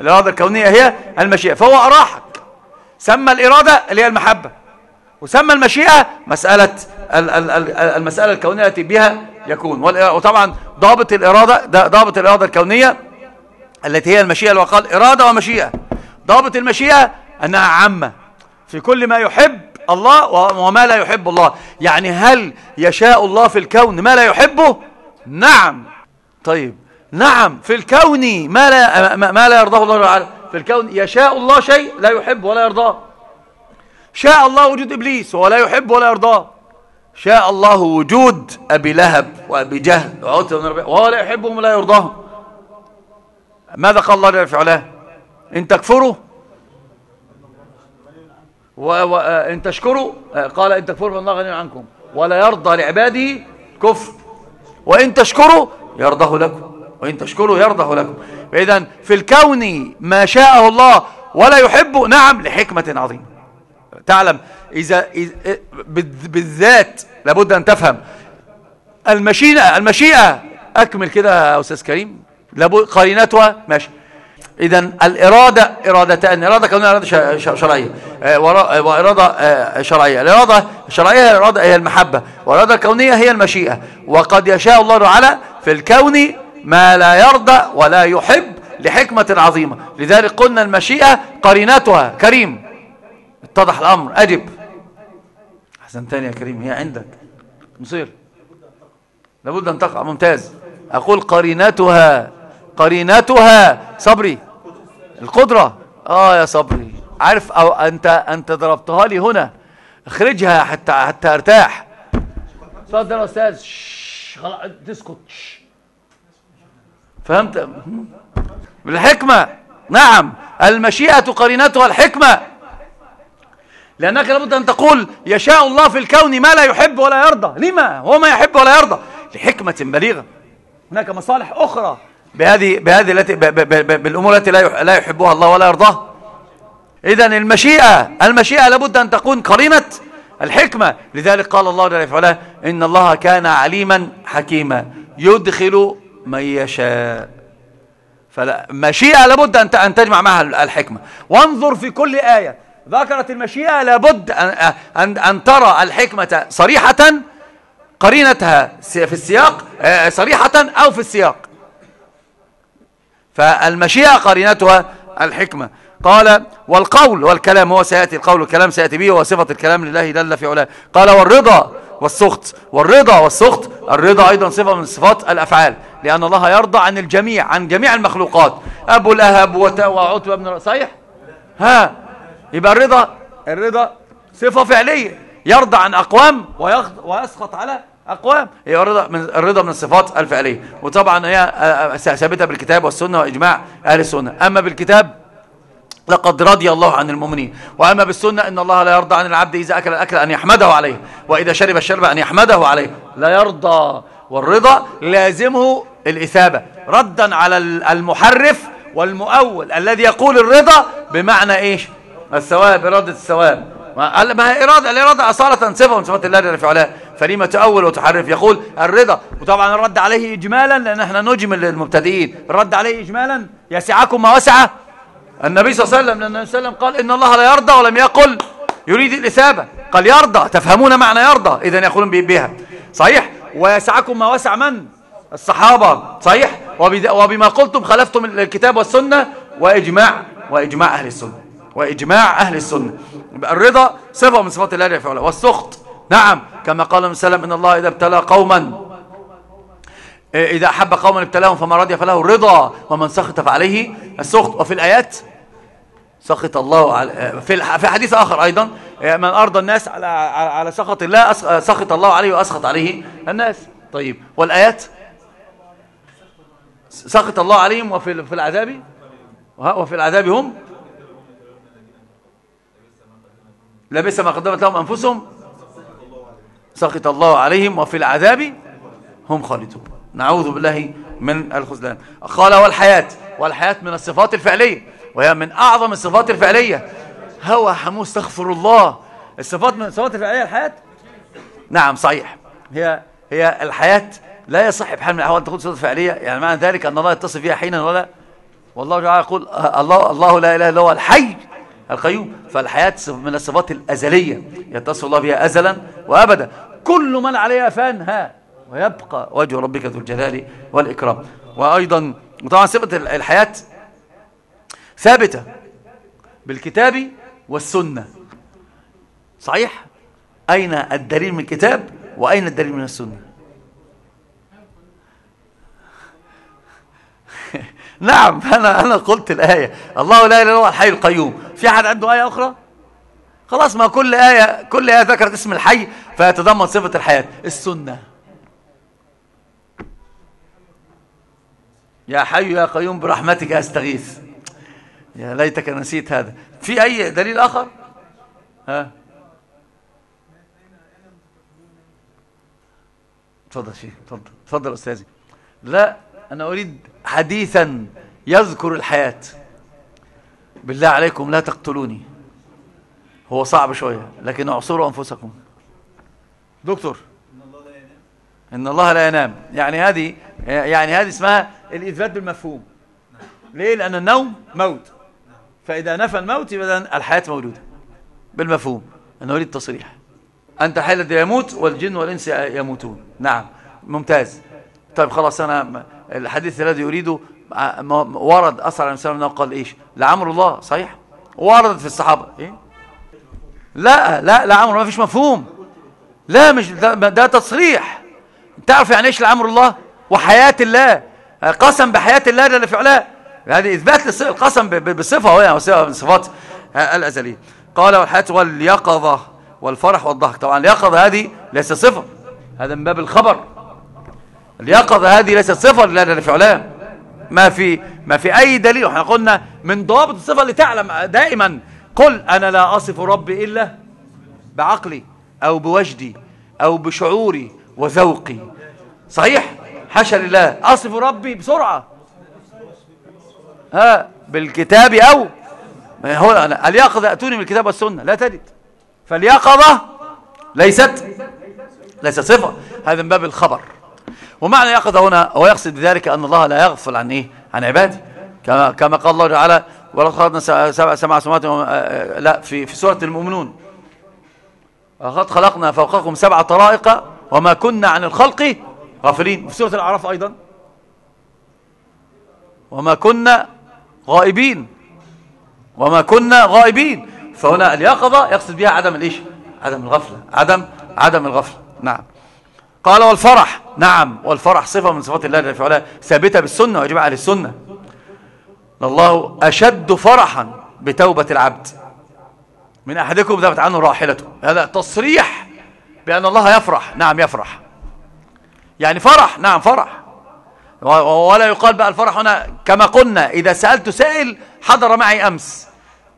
الإرادة الكونية هي المشيئة. فهو أراحك. سمى الإرادة اللي هي المحبة. وسمى المشيئة مسألة المسألة الكونية التي بها يكون. وطبعا ضابط الإرادة ضابط الإرادة الكونية التي هي المشيئة اللي قال إرادة ومشيئة. ضابط المشيئة أنها عامة. في كل ما يحب الله وما لا يحب الله. يعني هل يشاء الله في الكون ما لا يحبه؟ نعم. طيب. نعم. في الكون ما لا, ما لا يرضاه الله تعالى. في الكون يشاء الله شيء لا يحب ولا يرضاه. شاء الله وجود إبليس وهو لا يحب ولا يرضاه. شاء الله وجود أبي لهب وأبي جهل وهو لا يحبهم ولا يرضاهم. ماذا قال الله جل في علاه إن تكفروا وإن تشكروا قال إن تكفروا فالله غني عنكم. ولا يرضى لعباده كفر. وإن تشكروا يرضه لكم. وإن تشكروا يرضه لكم. فإذا في الكون ما شاءه الله ولا يحبه نعم لحكمة عظيمة. تعلم إذا, إذا بالذات لابد أن تفهم. المشيئة المشيئة أكمل كده يا أستاذ كريم. لابد قرينتها ماشي. إذا الإرادة إرادتان. إرادة كونية إرادة شرعية. آه، آه، وإرادة آه، شرعية. الإرادة الشرعية هي الإرادة هي المحبة. والإرادة الكونية هي المشيئة. وقد يشاء الله تعالى في الكون ما لا يرضى ولا يحب لحكمة عظيمة. لذلك قلنا المشيئة قرينتها. كريم. اتضح الأمر. أجب. أحسن تاني يا كريم. هي عندك. مصير لابد أن تقع ممتاز. أقول قرينتها. قرينتها. صبري. القدرة. آه يا صبري. عارف أو أنت أنت ضربتها لي هنا. اخرجها حتى حتى أرتاح. اتفضل يا أستاذ. خلاص تسكت فهمت؟ بالحكمة. نعم. المشيئة قرينتها الحكمة. لأنك لابد أن تقول يشاء الله في الكون ما لا يحب ولا يرضى. لما؟ هو ما يحب ولا يرضى. لحكمة بليغة. هناك مصالح أخرى. بهذه بهذه التي بالأمور التي لا لا يحبها الله ولا يرضاها إذا المشيئة المشيئة لابد أن تكون قرينة الحكمة. لذلك قال الله جل وعلا إن الله كان عليما حكيما. يدخل من يشاء. فالمشيئة لابد أن تجمع معها الحكمة. وانظر في كل آية. ذكرت المشيئة لابد أن, أن, أن ترى الحكمة صريحة قرينتها في السياق آه، صريحة أو في السياق. فالمشيئة قرينتها الحكمة. قال والقول والكلام هو سيأتي القول والكلام سيأتي به وصفة الكلام لله جل في علاه. قال والرضا والسخط. والرضا والسخط الرضا أيضا صفة من صفات الأفعال لأن الله يرضى عن الجميع عن جميع المخلوقات. أبو الأهب وعتبة بن صحيح؟ ها يبقى الرضا الرضا صفة فعلية يرضى عن أقوام ويسخط على أقوام. هي الرضا من الرضا من الصفات الفعلية. وطبعا هي ثابتة بالكتاب والسنة وإجماع أهل السنة. أما بالكتاب لقد رضي الله عن المؤمنين. وأما بالسنة إن الله لا يرضى عن العبد إذا أكل الأكل أن يحمده عليه. وإذا شرب الشرب أن يحمده عليه. لا يرضى. والرضا لازمه الإثابة. ردا على المحرف والمؤول. الذي يقول الرضا بمعنى إيش؟ الثواب إرادة الثواب. ما هي إرادة الإرادة أصالة صفة من صفات الله جل في علاه فلما تؤول وتحرف. يقول الرضا وطبعا الرد عليه إجمالا لأن إحنا نجمل للمبتدئين. الرد عليه إجمالا يسعكم ما وسع. النبي صلى الله عليه وسلم لأن النبي صلى الله عليه وسلم قال إن الله لا يرضى ولم يقل. يريد الإثابة. قال يرضى. تفهمون معنى يرضى؟ إذا يقولون بها. صحيح؟ ويسعكم ما وسع من؟ الصحابة. صحيح؟ وبما قلتم خلفتم الكتاب والسنة. وإجماع وإجماع أهل السنة. وإجماع أهل السنة. الرضا صفة من صفات الله جل والسخط نعم كما قال وسلم إن الله إذا ابتلى قوما إذا أحب قوما ابتلاهم فما رضي فله الرضا ومن سخط فعليه السخط. وفي الآيات سخط الله على في في حديث آخر أيضا من أرضى الناس على على سخط الله سخط الله عليه وأسخط عليه الناس. طيب والآيات سخط الله عليهم وفي في العذاب وفي العذاب هم لبس ما قدمت لهم أنفسهم؟ سخط الله عليهم وفي العذاب هم خالدون. نعوذ بالله من الخذلان قال والحياة والحياة من الصفات الفعلية وهي من أعظم الصفات الفعلية. هوى حموس استغفر الله. الصفات من الصفات الفعلية الحياة؟ نعم صحيح. هي هي الحياة لا يصح بحال من الأحوال تكون صفات فعلية. يعني معنى ذلك أن الله يتصف فيها حينا ولا؟ والله تعالى يقول الله الله لا إله إلا هو الحي القيوم فالحياة من الصفات الأزلية يتصف الله بها أزلا وأبدا. كل من عليها فان ها ويبقى وجه ربك ذو الجلال والإكرام. وأيضا وطبعا صفة الحياة ثابتة بالكتاب والسنة. صحيح؟ أين الدليل من الكتاب وأين الدليل من السنة؟ نعم أنا, أنا قلت الآية. الله لا إله إلا هو الحي القيوم. في أحد عنده آية أخرى؟ خلاص ما كل آية كل آية ذكرت اسم الحي فيتضمن صفة الحياة. السنة. يا حي يا قيوم برحمتك أستغيث. يا ليتك نسيت هذا. في أي دليل آخر؟ ها؟ تفضل شيء تفضل تفضل أستاذي. لا أنا أريد حديثا يذكر الحياة. بالله عليكم لا تقتلوني. هو صعب شوية لكن اعصروا أنفسكم. دكتور. إن الله لا ينام. يعني هذه يعني هذه اسمها الإثبات بالمفهوم. ليه؟ لأن النوم موت. فإذا نفى الموت يبقى الحياة موجودة. بالمفهوم. أنا أريد تصريح. أنت الذي يموت والجن والإنس يموتون. نعم. ممتاز. طيب خلاص أنا الحديث الذي أريده ورد أصلا عليه وسلم قال إيش؟ لعمر الله صحيح؟ وردت في الصحابة إيه؟ لا لا لعمر ما فيش مفهوم. لا مش ده, ده تصريح. تعرف يعني إيش لعمر الله؟ وحياة الله. قسم بحياة الله جل في علاه. هذه إثبات القسم بصفة هو يعني صفات الأزلية. قال والحياة واليقظة والفرح والضحك. طبعا اليقظة هذه ليست صفة هذا من باب الخبر. اليقظة هذه ليست صفة لله جل في علاه ما في ما في أي دليل. إحنا قلنا من ضوابط الصفة اللي تعلم دائما. قل أنا لا أصف ربي إلا بعقلي أو بوجدي أو بشعوري وذوقي. صحيح؟ حاشا لله أصف ربي بسرعة. ها بالكتاب أو هو اليقظة أتوني بالكتاب والسنة. لا تجد. فاليقظة ليست ليست صفة. هذا من باب الخبر. ومعنى يقظة هنا هو يقصد بذلك أن الله لا يغفل عن إيه؟ عن عباده. كما كما قال الله تعالى ولقد خلقنا سبع سماوات سماوات لا في في سورة المؤمنون. وقد خلقنا فوقكم سبع طرائق وما كنا عن الخلق غافلين. في سورة الأعراف أيضا وما كنا غائبين. وما كنا غائبين. فهنا اليقظة يقصد بها عدم الإيش؟ عدم الغفلة. عدم عدم الغفلة. نعم. قال والفرح. نعم والفرح صفة من صفات الله جل وعلا ثابتة بالسنة ويجب على السنة. الله أشد فرحا بتوبة العبد. من أحدكم ذهبت عنه راحلته. هذا تصريح بأن الله يفرح. نعم يفرح. يعني فرح؟ نعم فرح. ولا يقال بقى الفرح هنا كما قلنا إذا سألت سائل حضر معي أمس.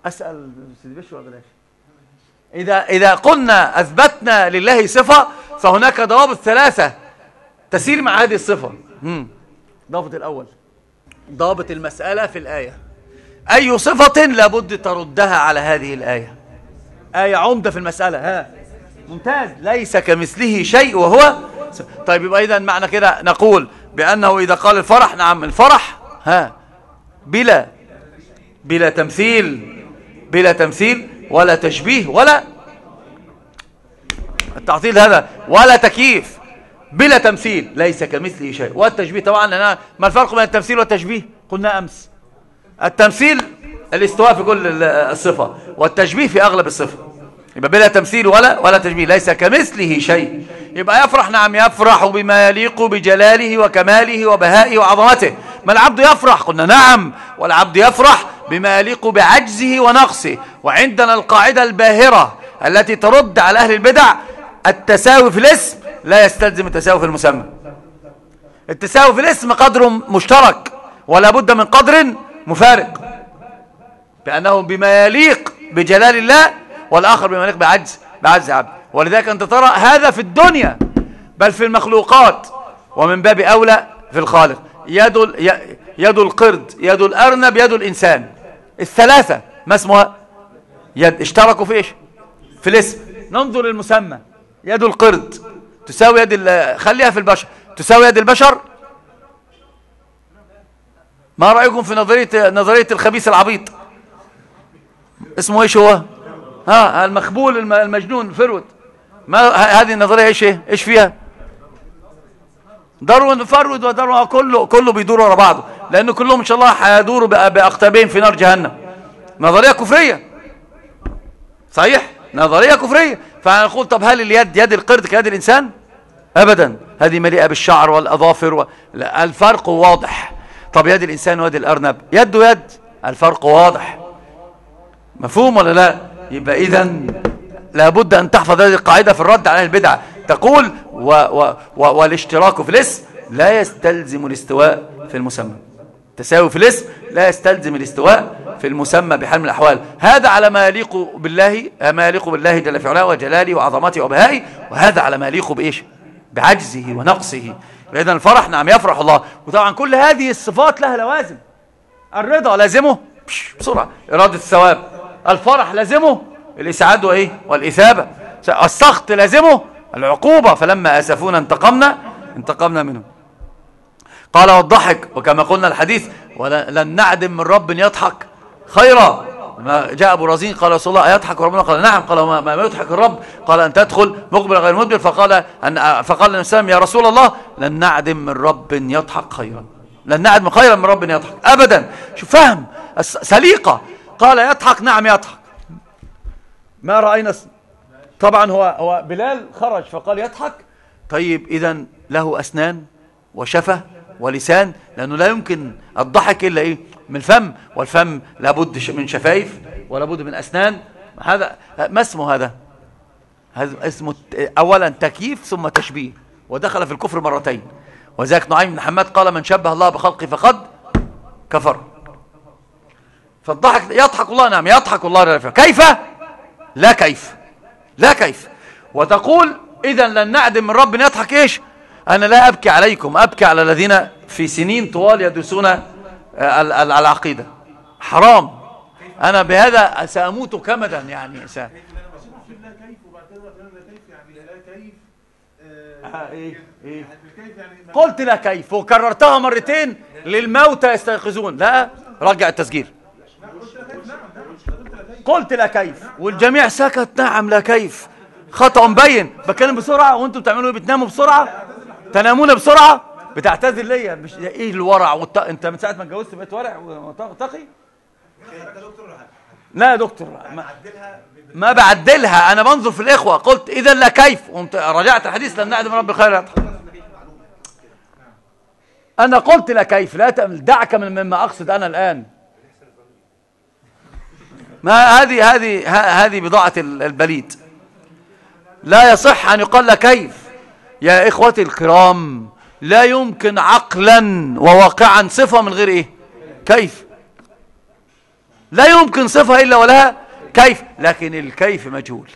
أسأل سيدي بشر ولا إذا, إذا قلنا أثبتنا لله صفة فهناك ضوابط ثلاثة. تسير مع هذه الصفة. ضابط الأول. ضابط المسألة في الآية. أي صفة لابد تردها على هذه الآية؟ آية عمدة في المسألة. ها. ممتاز. ليس كمثله شيء وهو طيب يبقى إذا معنى كده نقول بأنه إذا قال الفرح نعم الفرح ها بلا بلا تمثيل بلا تمثيل ولا تشبيه ولا التعطيل هذا ولا تكييف. بلا تمثيل ليس كمثله شيء. والتشبيه طبعا أنا ما الفرق بين التمثيل والتشبيه؟ قلنا أمس. التمثيل الاستواء في كل الصفة والتشبيه في أغلب الصفة. يبقى بلا تمثيل ولا ولا تشبيه ليس كمثله شيء. يبقى يفرح نعم يفرح بما يليق بجلاله وكماله وبهائه وعظمته. ما العبد يفرح؟ قلنا نعم. والعبد يفرح بما يليق بعجزه ونقصه. وعندنا القاعدة الباهرة التي ترد على أهل البدع التساوي في الاسم لا يستلزم التساوي في المسمى. التساوي في الاسم قدر مشترك ولا بد من قدر مفارق. بأنه بما يليق بجلال الله والآخر بما يليق بعجز بعجز عبد. ولذلك أنت ترى هذا في الدنيا بل في المخلوقات. ومن باب أولى في الخالق. يد, يد القرد يد الأرنب يد الإنسان. الثلاثة ما اسمها؟ يد اشتركوا في إيش؟ في الاسم. ننظر للمسمى. يد القرد. تساوي يد خليها في البشر. تساوي يد البشر؟ ما رأيكم في نظرية نظرية الخبيث العبيط؟ اسمه إيش هو؟ ها المخبول المجنون فرود ما هذه النظرية إيش إيش فيها؟ داروين فرود وداروين كله كله بيدور ورا بعضه. لأنه كلهم إن شاء الله هيدوروا بأقتابهم في نار جهنم. نظرية كفرية. صحيح؟ نظرية كفرية. فنقول طب هل اليد يد القرد كيد الإنسان؟ ابدا. هذه مليئة بالشعر والأظافر و... الفرق واضح. طب يد الإنسان ويد الأرنب. يد يد الفرق واضح. مفهوم ولا لا؟ يبقى اذا لابد أن تحفظ هذه القاعدة في الرد على البدعه تقول و و و والاشتراك في الاسم لا يستلزم الاستواء في المسمى. تساوي في الاسم لا يستلزم الاستواء في المسمى بحال من الأحوال. هذا على ما يليق بالله ما يليق بالله جل في علاه وجلاله وعظمته وبهائه وهذا على ما يليق بإيش؟ بعجزه ونقصه. إذن الفرح نعم يفرح الله. وطبعا كل هذه الصفات لها لوازم. الرضا لازمه؟ بسرعة. إرادة الثواب. الفرح لازمه؟ الإسعاد وإيه والإثابة. السخط لازمه؟ العقوبة. فلما أسفونا انتقمنا انتقمنا منهم. قال والضحك وكما قلنا الحديث ولن نعدم من رب يضحك. خيرا. جاء أبو رزين قال رسول الله أيضحك ربنا؟ قال نعم. قال ما, ما يضحك الرب. قال أن تدخل مقبل غير مدبر. فقال أن فقال النبي يا رسول الله لن نعدم من رب يضحك خيرا. لن نعدم خيرا من رب يضحك. أبدا. شوف فهم؟ سليقة. قال يضحك نعم يضحك. ما رأينا طبعا هو هو بلال خرج فقال يضحك. طيب إذا له أسنان وشفة ولسان لأنه لا يمكن الضحك إلا إيه؟ من الفم والفم لابد من شفايف ولابد من أسنان. هذا ما اسمه هذا؟ هذا اسمه أولا تكييف ثم تشبيه. ودخل في الكفر مرتين. وذلك نعيم بن حماد قال من شبه الله بخلقه فقد كفر. فالضحك يضحك الله نعم يضحك الله كيف؟ لا كيف. لا كيف. وتقول إذا لن نعدم من رب يضحك إيش؟ أنا لا أبكي عليكم أبكي على الذين في سنين طوال يدرسون العقيدة. حرام. أنا بهذا سأموت كمدا يعني س... إيه إيه. قلت لا كيف. وكررتها مرتين للموتى يستيقظون. لا رجع التسجيل. قلت لا كيف. والجميع سكت. نعم لا كيف. خطأ مبين. بتكلم بسرعة وأنتم بتعملوا إيه؟ بتناموا بسرعة؟ تنامون بسرعة؟ بتعتذر ليا مش إيه الورع والت... أنت من ساعة ما اتجوزت بقيت ورع وتقي لا يا دكتور ما, ما بعدلها أنا بنظر في الإخوة قلت اذا لا كيف؟ قمت رجعت الحديث لن نعدم رب الخير أنا قلت لا كيف لا دعك من مما أقصد أنا الآن. ما هذه هذه هذه بضاعة البليد. لا يصح أن يقال كيف. يا إخوتي الكرام لا يمكن عقلا وواقعا صفة من غير إيه؟ كيف؟ لا يمكن صفة إلا ولها كيف؟ لكن الكيف مجهول.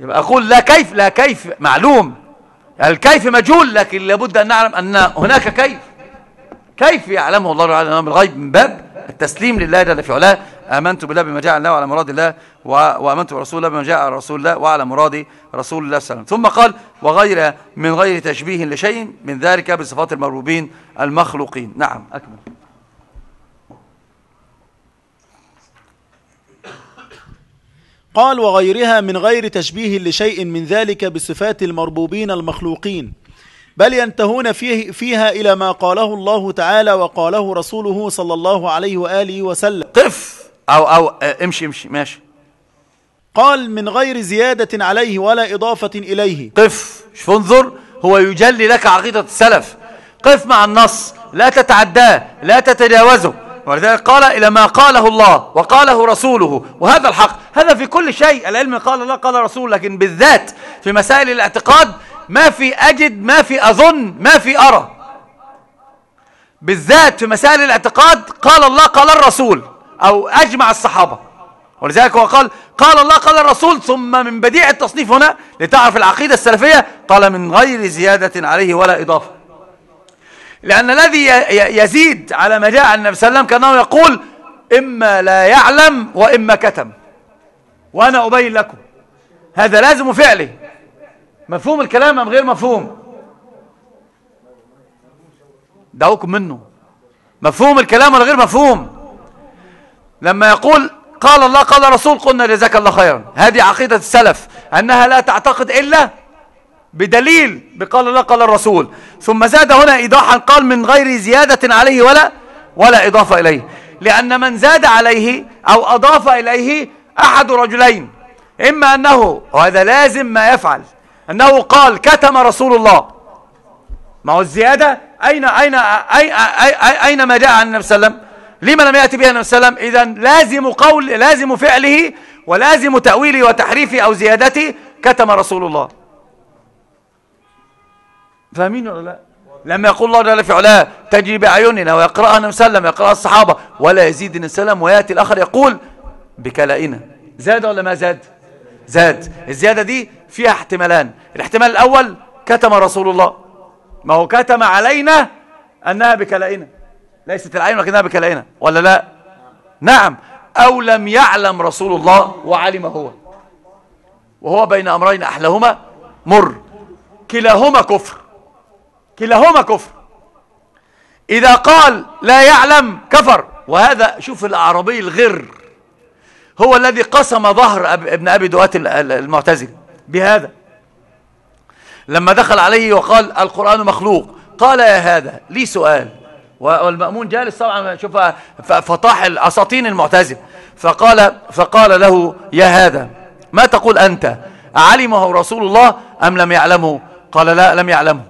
يبقى أقول لا كيف لا كيف معلوم. الكيف مجهول لكن لابد أن نعلم أن هناك كيف. كيف يعلمه الله تعالى من الغيب من باب التسليم لله جل في علاه؟ آمنت بالله بما جاء الله وعلى مراد الله وآمنت برسول الله بما جاء رسول الله وعلى مراد رسول الله صلى ثم قال وغير من غير تشبيه لشيء من ذلك بصفات المربوبين المخلوقين. نعم أكمل. قال وغيرها من غير تشبيه لشيء من ذلك بصفات المربوبين المخلوقين. بل ينتهون فيه فيها إلى ما قاله الله تعالى وقاله رسوله صلى الله عليه وآله وسلم. قف! أو, أو امشي امشي ماشي. قال من غير زيادة عليه ولا إضافة إليه. قف! شوف انظر هو يجلي لك عقيدة السلف. قف مع النص لا تتعداه لا تتجاوزه. ولذلك قال إلى ما قاله الله وقاله رسوله. وهذا الحق. هذا في كل شيء. العلم قال الله قال رسول لكن بالذات في مسائل الاعتقاد ما في أجد ما في أظن ما في أرى. بالذات في مسائل الاعتقاد قال الله قال الرسول أو أجمع الصحابة. ولذلك هو قال قال الله قال الرسول ثم من بديع التصنيف هنا لتعرف العقيدة السلفية قال من غير زيادة عليه ولا إضافة. لأن الذي يزيد على ما جاء عن النبي صلى الله عليه وسلم كأنه يقول إما لا يعلم وإما كتم. وأنا أبين لكم هذا لازم فعله مفهوم الكلام أم غير مفهوم؟ دعوكم منه. مفهوم الكلام ولا غير مفهوم؟ لما يقول قال الله قال رسول قلنا جزاك الله خيرا. هذه عقيدة السلف أنها لا تعتقد إلا بدليل بقال الله قال الرسول. ثم زاد هنا إيضاحا قال من غير زيادة عليه ولا ولا إضافة إليه. لأن من زاد عليه أو أضاف إليه أحد رجلين إما أنه وهذا لازم ما يفعل. أنه قال كتم رسول الله. ما هو الزيادة؟ أين, أين, أين, أين ما جاء عن النبي صلى الله عليه وسلم؟ لما لم يأتي بها النبي صلى الله عليه وسلم؟ إذن لازم قول لازم فعله ولازم تأويله وتحريفه أو زيادته كتم رسول الله. فاهمين ولا لا؟ لما يقول الله جل في علاه تجري بأعيننا ويقرأها النبي صلى الله عليه وسلم يقرأها الصحابة ولا يزيد النبي صلى الله عليه وسلم ويأتي الآخر يقول بكلائنا. زاد ولا ما زاد؟ زاد. الزيادة دي فيها احتمالان. الاحتمال الأول كتم رسول الله ما هو كتم علينا أنها بكلائنا. ليست العين ولكنها بكلائنا. ولا لا؟ نعم. أو لم يعلم رسول الله وعلم هو. وهو بين أمرين أحلهما مر. كلاهما كفر. كلاهما كفر. إذا قال لا يعلم كفر. وهذا شوف الأعرابي الغر. هو الذي قسم ظهر ابن أبي دوات المعتزل بهذا. لما دخل عليه وقال القرآن مخلوق قال يا هذا لي سؤال. والمأمون جالس طبعا شوف فطاح الأساطين المعتزل فقال, فقال له يا هذا ما تقول أنت؟ علمه رسول الله أم لم يعلمه؟ قال لا لم يعلمه.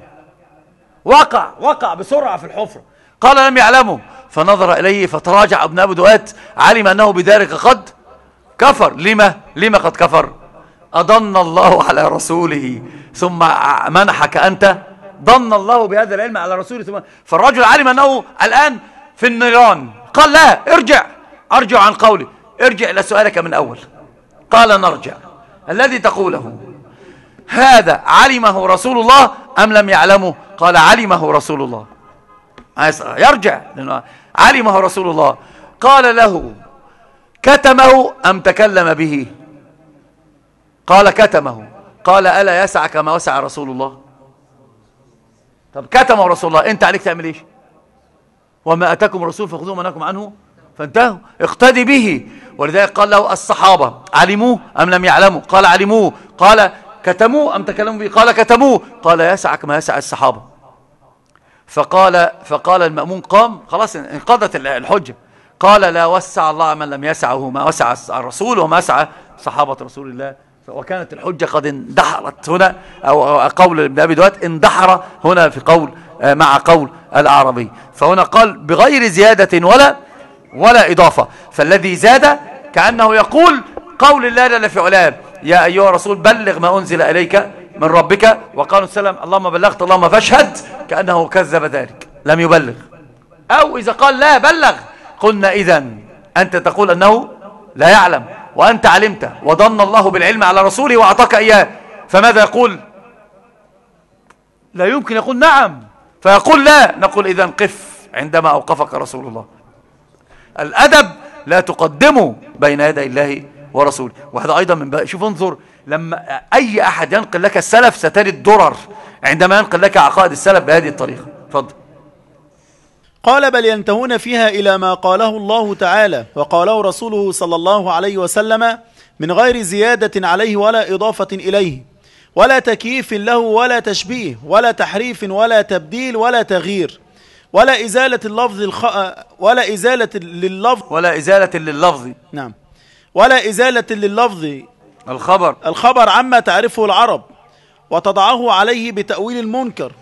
وقع وقع بسرعة في الحفرة. قال لم يعلمه. فنظر إليه فتراجع ابن أبو دوات علم أنه بذلك قد كفر. لما؟ لما قد كفر؟ أضن الله على رسوله ثم منحك أنت. ضن الله بهذا العلم على رسوله ثم فالرجل علم أنه الآن في النيران. قال لا ارجع. أرجع عن قولي. ارجع إلى سؤالك من أول. قال نرجع. الذي تقوله. هذا علمه رسول الله أم لم يعلمه؟ قال علمه رسول الله. يرجع. علمه رسول الله. قال له كتمه أم تكلم به؟ قال كتمه. قال ألا يسعك ما وسع رسول الله؟ طب كتمه رسول الله. أنت عليك تعمل إيش؟ وما أتاكم الرسول فخذوه منكم عنه. فانتهوا. اقتدي به. ولذلك قال له الصحابة علموه أم لم يعلموا؟ قال علموه. قال كتموه أم تكلموا به؟ قال كتموه. قال يسعك ما يسع الصحابة. فقال فقال المأمون قام خلاص انقضت الحجة. قال لا وسع الله من لم يسعه ما وسع الرسول وما وسع صحابة رسول الله. وكانت الحجة قد اندحرت هنا أو قول ابن أبي دوات اندحر هنا في قول مع قول الأعرابي. فهنا قال بغير زيادة ولا ولا إضافة. فالذي زاد كأنه يقول قول الله جل في علاه يا أيها الرسول بلغ ما أنزل إليك من ربك. وقالوا السلام اللهم بلغت اللهم فاشهد. كأنه كذب ذلك لم يبلغ. أو إذا قال لا بلغ قلنا إذا أنت تقول أنه لا يعلم وأنت علمت وضن الله بالعلم على رسوله وأعطاك إياه فماذا يقول؟ لا يمكن يقول نعم فيقول لا نقول إذا قف عندما أوقفك رسول الله. الأدب لا تقدمه بين يدي الله ورسوله وهذا أيضا من بقى شوف انظر لما أي أحد ينقل لك السلف ستجد درر عندما ينقل لك عقائد السلف بهذه الطريقة. فضل قال بل ينتهون فيها إلى ما قاله الله تعالى وقاله رسوله صلى الله عليه وسلم من غير زيادة عليه ولا إضافة إليه ولا تكييف له ولا تشبيه ولا تحريف ولا تبديل ولا تغيير ولا إزالة اللفظ الخ... ولا إزالة لللفظ ولا إزالة لللفظ. نعم. ولا إزالة لللفظ الخبر. الخبر عما تعرفه العرب وتضعه عليه بتأويل المنكر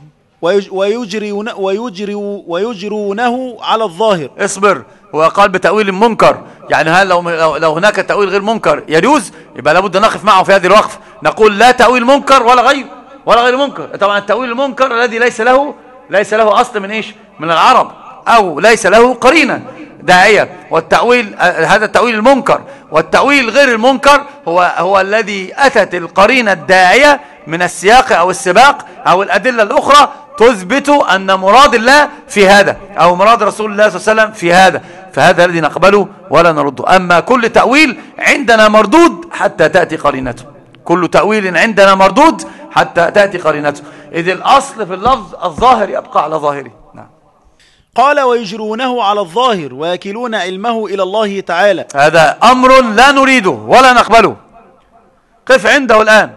ويجرون ويجري ويجرونه على الظاهر. اصبر هو قال بتأويل منكر يعني هل لو, لو هناك تأويل غير منكر يجوز؟ يبقى لابد نقف معه في هذه الوقف. نقول لا تأويل منكر ولا غير ولا غير منكر. طبعا التأويل المنكر الذي ليس له ليس له أصل من إيش؟ من العرب. أو ليس له قرينة داعية. والتأويل هذا التأويل المنكر. والتأويل غير المنكر هو هو الذي أتت القرينة الداعية من السياق أو السباق أو الأدلة الأخرى تثبت أن مراد الله في هذا أو مراد رسول الله صلى الله عليه وسلم في هذا. فهذا الذي نقبله ولا نرده. أما كل تأويل عندنا مردود حتى تأتي قرينته. كل تأويل عندنا مردود حتى تأتي قرينته. إذ الأصل في اللفظ الظاهر يبقى على ظاهره. نعم. قال ويجرونه على الظاهر ويكلون علمه إلى الله تعالى. هذا أمر لا نريده ولا نقبله. قف عنده الآن.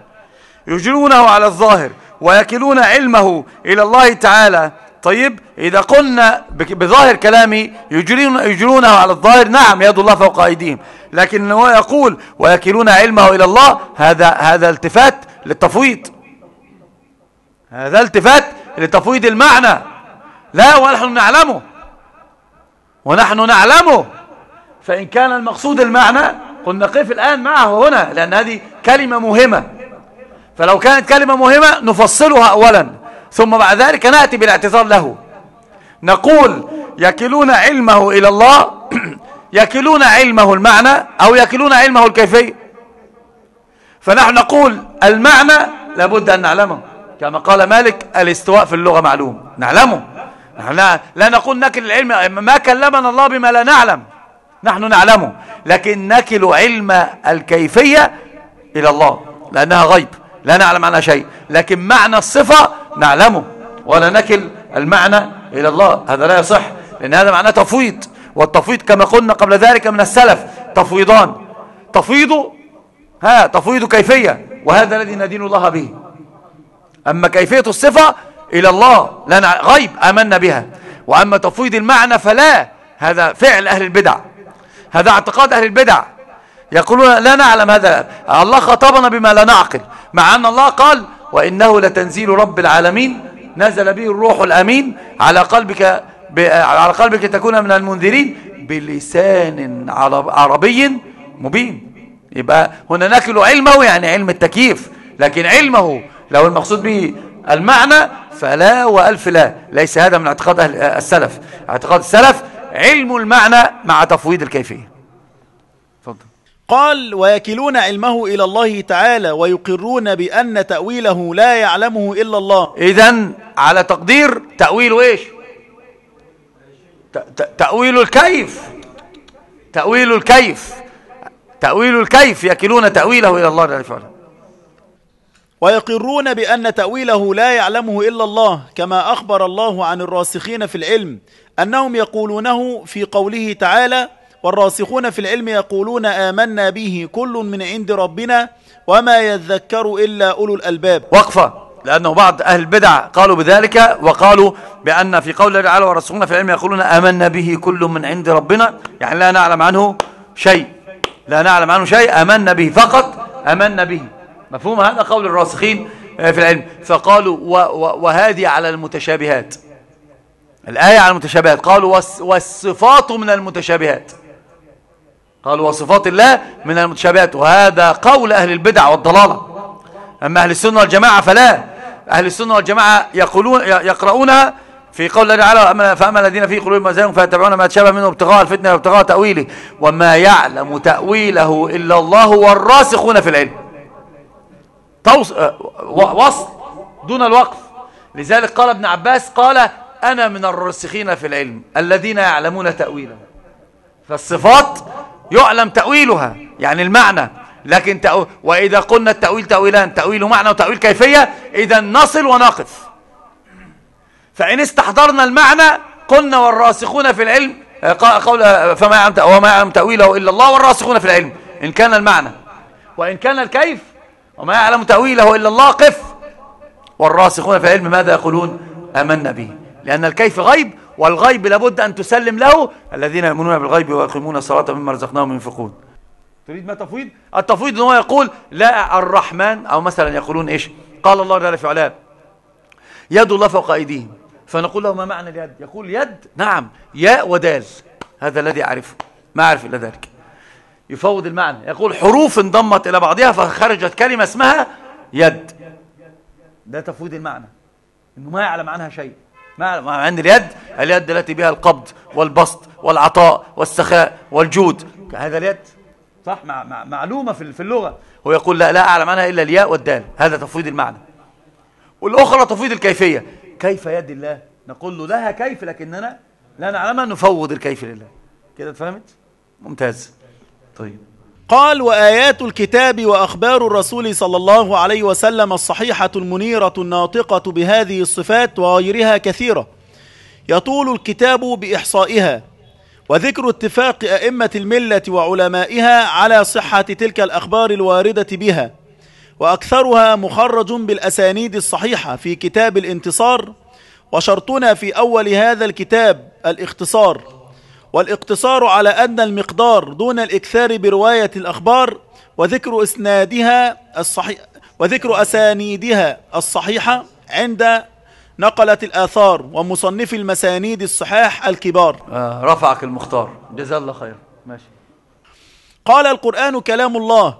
يجرونه على الظاهر ويكلون علمه إلى الله تعالى. طيب إذا قلنا بظاهر كلامي يجرون يجرونه على الظاهر نعم يد الله فوق أيديهم لكن هو يقول ويكلون علمه إلى الله هذا هذا التفات للتفويض. هذا التفات لتفويض المعنى. لا ونحن نعلمه. ونحن نعلمه. فإن كان المقصود المعنى قلنا قف الآن معه هنا لأن هذه كلمة مهمة. فلو كانت كلمة مهمة نفصلها أولا ثم بعد ذلك نأتي بالاعتذار له. نقول يكلون علمه إلى الله يكلون علمه المعنى أو يكلون علمه الكيفية. فنحن نقول المعنى لابد أن نعلمه. كما قال مالك الاستواء في اللغة معلوم. نعلمه. نحن لا نقول نكل العلم ما كلمنا الله بما لا نعلم. نحن نعلمه. لكن نكل علم الكيفية إلى الله لأنها غيب. لا نعلم عنها شيء لكن معنى الصفة نعلمه ولا نكل المعنى إلى الله هذا لا يصح لأن هذا معناه تفويض والتفويض كما قلنا قبل ذلك من السلف تفويضان تفويض ها تفويض كيفية وهذا الذي ندين الله به. أما كيفية الصفة إلى الله لا غيب آمنا بها. وأما تفويض المعنى فلا هذا فعل أهل البدع هذا اعتقاد أهل البدع. يقولون لا نعلم هذا. الله خطبنا بما لا نعقل مع أن الله قال وإنه لتنزيل رب العالمين نزل به الروح الأمين على قلبك على قلبك تكون من المنذرين بلسان عربي مبين. يبقى هنا نكل علمه يعني علم التكييف لكن علمه لو المقصود به المعنى فلا وألف لا. ليس هذا من اعتقاد السلف. اعتقاد السلف علم المعنى مع تفويض الكيفية. قال ويكلون علمه إلى الله تعالى ويقرون بأن تأويله لا يعلمه إلا الله. إذا على تقدير تأويله إيش؟ تأويل الكيف. تأويل الكيف. تأويل الكيف يكلون تأويله إلى الله جل وعلا ويقرون بأن تأويله لا يعلمه إلا الله كما أخبر الله عن الراسخين في العلم أنهم يقولونه في قوله تعالى والراسخون في العلم يقولون آمنا به كل من عند ربنا وما يذكر إلا أولو الألباب. وقفة لأنه بعض أهل البدع قالوا بذلك وقالوا بأن في قول الله تعالى والراسخون في العلم يقولون آمنا به كل من عند ربنا يعني لا نعلم عنه شيء. لا نعلم عنه شيء آمنا به فقط آمنا به. مفهوم هذا قول الراسخين في العلم؟ فقالوا وهذه على المتشابهات. الآية على المتشابهات. قالوا والصفات من المتشابهات. قالوا وصفات الله من المتشابهات. وهذا قول أهل البدع والضلالة. أما أهل السنة والجماعة فلا. أهل السنة والجماعة يقولون يقرؤونها في قول الله تعالى فأما الذين في قلوبهم مزاهم فيتبعون ما تشابه منه ابتغاء الفتنة وابتغاء تأويله. وما يعلم تأويله إلا الله والراسخون في العلم. وصل دون الوقف. لذلك قال ابن عباس قال أنا من الراسخين في العلم الذين يعلمون تأويله. فالصفات يعلم تأويلها يعني المعنى. لكن تأو... وإذا قلنا التأويل تأويلان تأويل معنى وتأويل كيفية إذا نصل ونقف. فإن استحضرنا المعنى قلنا والراسخون في العلم قول فما يعلم وما يعلم تأويله إلا الله والراسخون في العلم. إن كان المعنى. وإن كان الكيف وما يعلم تأويله إلا الله قف. والراسخون في العلم ماذا يقولون؟ آمنا به. لأن الكيف غيب والغيب لابد أن تسلم له. الذين يؤمنون بالغيب ويقيمون الصلاة مما رزقناهم ينفقون. تريد ما تفويض؟ التفويض هو يقول لا الرحمن أو مثلا يقولون إيش؟ قال الله جل في علاه يد الله فوق أيديهم. فنقول له ما معنى اليد؟ يقول يد نعم ياء ودال. هذا الذي أعرفه ما أعرف إلا ذلك. يفوض المعنى. يقول حروف انضمت إلى بعضها فخرجت كلمة اسمها يد. ده تفويض المعنى. إنه ما يعلم عنها شيء. ما يعلم عن اليد اليد التي بها القبض والبسط والعطاء والسخاء والجود. هذا اليد؟ صح؟ مع مع معلومة في اللغة. هو يقول لا لا أعلم عنها إلا الياء والدال. هذا تفويض المعنى. والأخرى تفويض الكيفية. كيف يد الله؟ نقول له لها كيف لكننا لا نعلمها نفوض الكيف لله. كده اتفهمت؟ ممتاز. طيب. قال وآيات الكتاب وأخبار الرسول صلى الله عليه وسلم الصحيحة المنيرة الناطقة بهذه الصفات وغيرها كثيرة. يطول الكتاب بإحصائها وذكر اتفاق أئمة الملة وعلمائها على صحة تلك الأخبار الواردة بها. وأكثرها مخرج بالأسانيد الصحيحة في كتاب الانتصار وشرطنا في أول هذا الكتاب الاختصار. والإقتصار على أن المقدار دون الإكثار برواية الأخبار وذكر إسنادها الصحيح وذكر أسانيدها الصحيحة عند نقلة الآثار ومصنف المسانيد الصحاح الكبار. آه رفعك المختار. جزا الله خير. ماشي. قال القرآن كلام الله.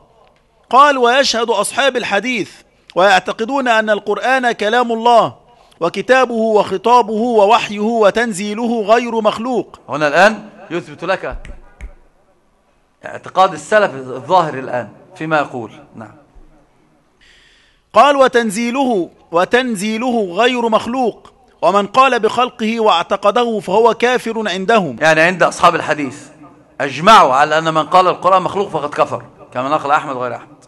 قال ويشهد أصحاب الحديث ويعتقدون أن القرآن كلام الله. وكتابه وخطابه ووحيه وتنزيله غير مخلوق. هنا الآن يثبت لك اعتقاد السلف الظاهر الآن فيما يقول. نعم. قال وتنزيله وتنزيله غير مخلوق. ومن قال بخلقه واعتقده فهو كافر عندهم. يعني عند أصحاب الحديث أجمعوا على أن من قال القرآن مخلوق فقد كفر كما نقل أحمد غير أحمد.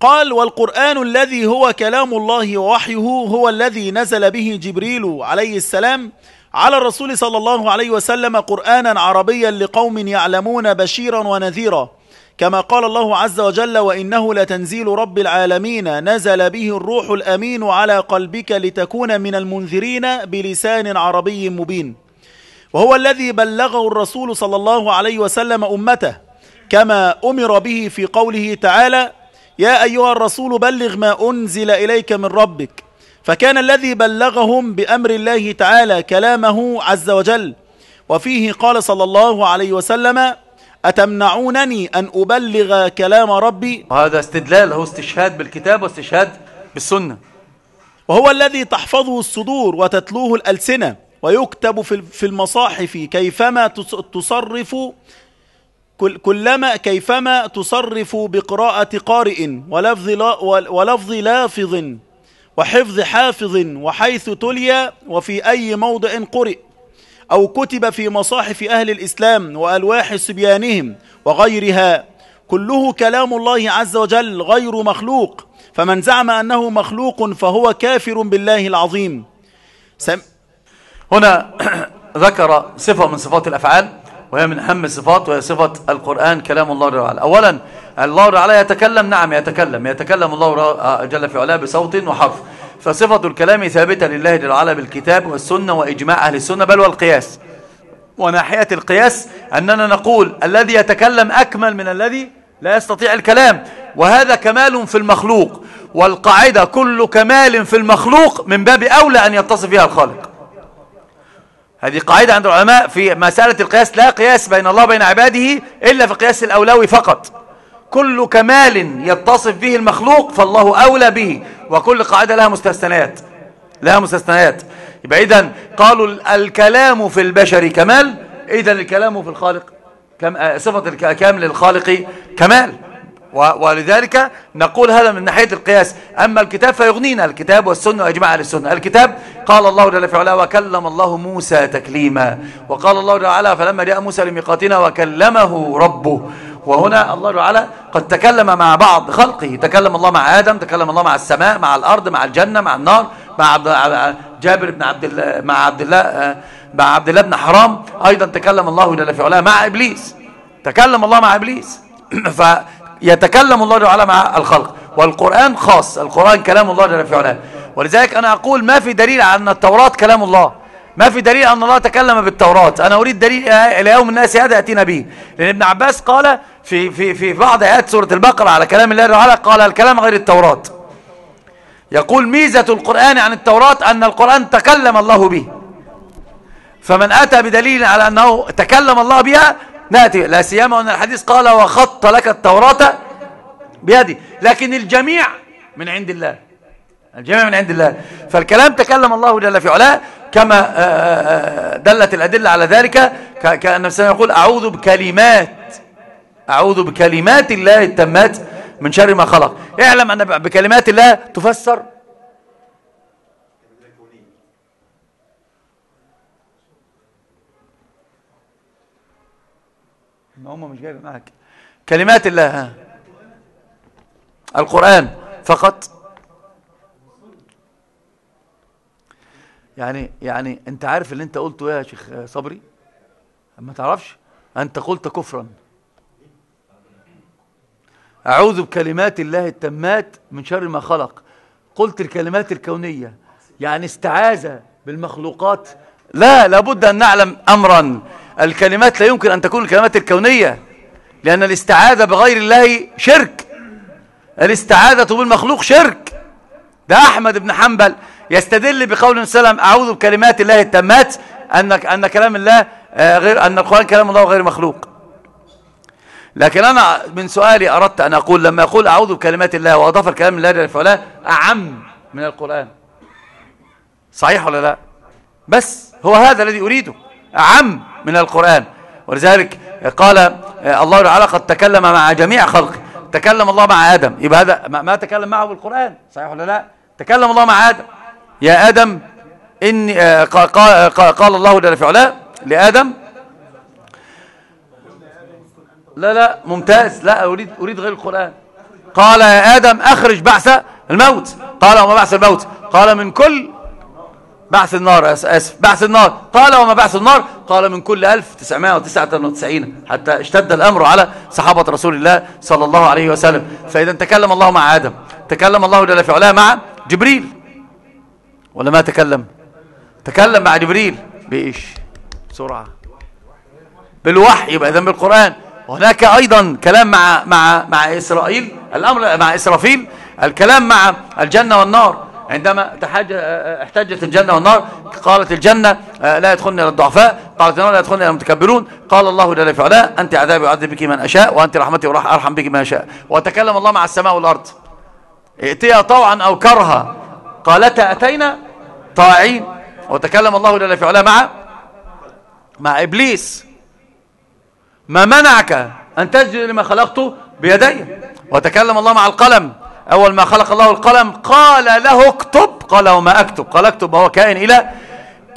قال والقرآن الذي هو كلام الله ووحيه هو الذي نزل به جبريل عليه السلام على الرسول صلى الله عليه وسلم قرآنا عربيا لقوم يعلمون بشيرا ونذيرا. كما قال الله عز وجل وإنه لتنزيل رب العالمين نزل به الروح الأمين على قلبك لتكون من المنذرين بلسان عربي مبين. وهو الذي بلغه الرسول صلى الله عليه وسلم أمته كما أمر به في قوله تعالى يا أيها الرسول بلغ ما أنزل إليك من ربك. فكان الذي بلغهم بأمر الله تعالى كلامه عز وجل. وفيه قال صلى الله عليه وسلم أتمنعونني أن أبلغ كلام ربي؟ وهذا استدلال هو استشهاد بالكتاب واستشهاد بالسنة. وهو الذي تحفظه الصدور وتتلوه الألسنة ويكتب في المصاحف كيفما تصرف كلما كيفما تصرف بقراءة قارئ ولفظ, لا ولفظ لافظ وحفظ حافظ وحيث تلي وفي أي موضع قرئ أو كتب في مصاحف أهل الإسلام وألواح سبيانهم وغيرها كله كلام الله عز وجل غير مخلوق فمن زعم أنه مخلوق فهو كافر بالله العظيم. سم هنا ذكر صفة من صفات الأفعال. وهي من أهم الصفات وهي صفة القرآن كلام الله تعالى أولا الله تعالى يتكلم. نعم يتكلم. يتكلم الله جل في علاه بصوت وحرف. فصفة الكلام ثابتة لله وعلا بالكتاب والسنة وإجماع أهل السنة بل والقياس وناحية القياس أننا نقول الذي يتكلم أكمل من الذي لا يستطيع الكلام. وهذا كمال في المخلوق والقاعدة كل كمال في المخلوق من باب أولى أن يتصف بها الخالق. هذه قاعدة عند العلماء في مسألة القياس لا قياس بين الله وبين عباده إلا في قياس الأولوي فقط. كل كمال يتصف به المخلوق فالله أولى به وكل قاعدة لها مستثنيات لها مستثنيات. يبقى إذن قالوا الكلام في البشر كمال إذا الكلام في الخالق آه، صفة الكامل للخالق كمال. ولذلك نقول هذا من ناحية القياس. أما الكتاب فيغنينا. الكتاب والسنة وإجماع على السنة. الكتاب قال الله جل في وكلم الله موسى تكليما. وقال الله جل وعلا فلما جاء موسى لميقاتنا وكلمه ربه. وهنا الله تعالى قد تكلم مع بعض خلقه. تكلم الله مع آدم تكلم الله مع السماء مع الأرض مع الجنة مع النار مع عبد جابر بن عبد الله مع عبد الله مع عبد الله بن حرام. أيضا تكلم الله جل في مع إبليس. تكلم الله مع إبليس. فيتكلم الله تعالى مع الخلق. والقرآن خاص. القرآن كلام الله جل في علاه ولذلك أنا أقول ما في دليل على أن التوراة كلام الله. ما في دليل أن الله تكلم بالتوراة. أنا أريد دليل إلى يوم الناس هذا يأتينا به. لأن ابن عباس قال في, في, في بعض آيات سورة البقرة على كلام الله تعالى قال الكلام غير التوراة. يقول ميزة القرآن عن التوراة أن القرآن تكلم الله به. فمن أتى بدليل على أنه تكلم الله بها نأتي. لا سيما أن الحديث قال وخط لك التوراة بيدي. لكن الجميع من عند الله. الجميع من عند الله. فالكلام تكلم الله جل في علاه كما آه، آه، آه، دلت الأدلة على ذلك. كأن النبي يقول أعوذ بكلمات. أعوذ بكلمات الله التمات من شر ما خلق. اعلم أن بكلمات الله تفسر ما هم مش جايب معك كلمات الله. ها. القرآن فقط. يعني يعني انت عارف اللي انت قلته يا شيخ صبري؟ ما تعرفش؟ انت قلت كفرا. أعوذ بكلمات الله التمات من شر ما خلق. قلت الكلمات الكونية. يعني استعاذة بالمخلوقات. لا لابد أن نعلم أمرا. الكلمات لا يمكن أن تكون الكلمات الكونية لأن الاستعاذة بغير الله شرك. الاستعاذة بالمخلوق شرك. ده أحمد بن حنبل يستدل بقول سلم أعوذ بكلمات الله التمات أن أن كلام الله آه، غير أن القرآن كلام الله غير مخلوق. لكن أنا من سؤالي أردت أن أقول لما يقول أعوذ بكلمات الله وأضاف الكلام الله جل وعلا أعم من القرآن. صحيح ولا لا؟ بس هو هذا الذي أريده. أعم. من القرآن. ولذلك قال آه، الله تعالى قد تكلم مع جميع خلقه تكلم الله مع آدم. يبقى هذا ما تكلم معه بالقرآن. صحيح ولا لا؟ تكلم الله مع آدم. يا آدم إني آه، قال, قال الله جل في علاه لآدم. لا لا ممتاز. لا أريد, أريد غير القرآن. قال يا آدم أخرج بعث الموت. قال وما بعث الموت؟ قال من كل بعث النار أسف بعث النار. قال وما بعث النار؟ قال من كل 1999 حتى اشتد الأمر على صحابة رسول الله صلى الله عليه وسلم. فإذا تكلم الله مع آدم تكلم الله جل في علاه مع جبريل. ولا ما تكلم؟ تكلم مع جبريل بإيش؟ بسرعة. بالوحي يبقى إذن بالقرآن. وهناك أيضا كلام مع مع مع إسرائيل الأمر مع إسرافيل الكلام مع الجنة والنار. عندما احتجت الجنة والنار قالت الجنة آه، لا يدخلني إلى الضعفاء. قالت النار لا يدخلني إلى المتكبرون. قال الله جل وعلا أنت عذابي وعذب بك من أشاء وأنت رحمتي أرحم بك من أشاء. وتكلم الله مع السماء والأرض. ائتيا طوعا أو كرها. قالتا أتينا؟ طاعين. وتكلم الله جل وعلا مع مع إبليس. ما منعك أن تسجد لما خلقته بيدي. وتكلم الله مع القلم. أول ما خلق الله القلم قال له اكتب. قال وما أكتب. قال اكتب وهو كائن إلى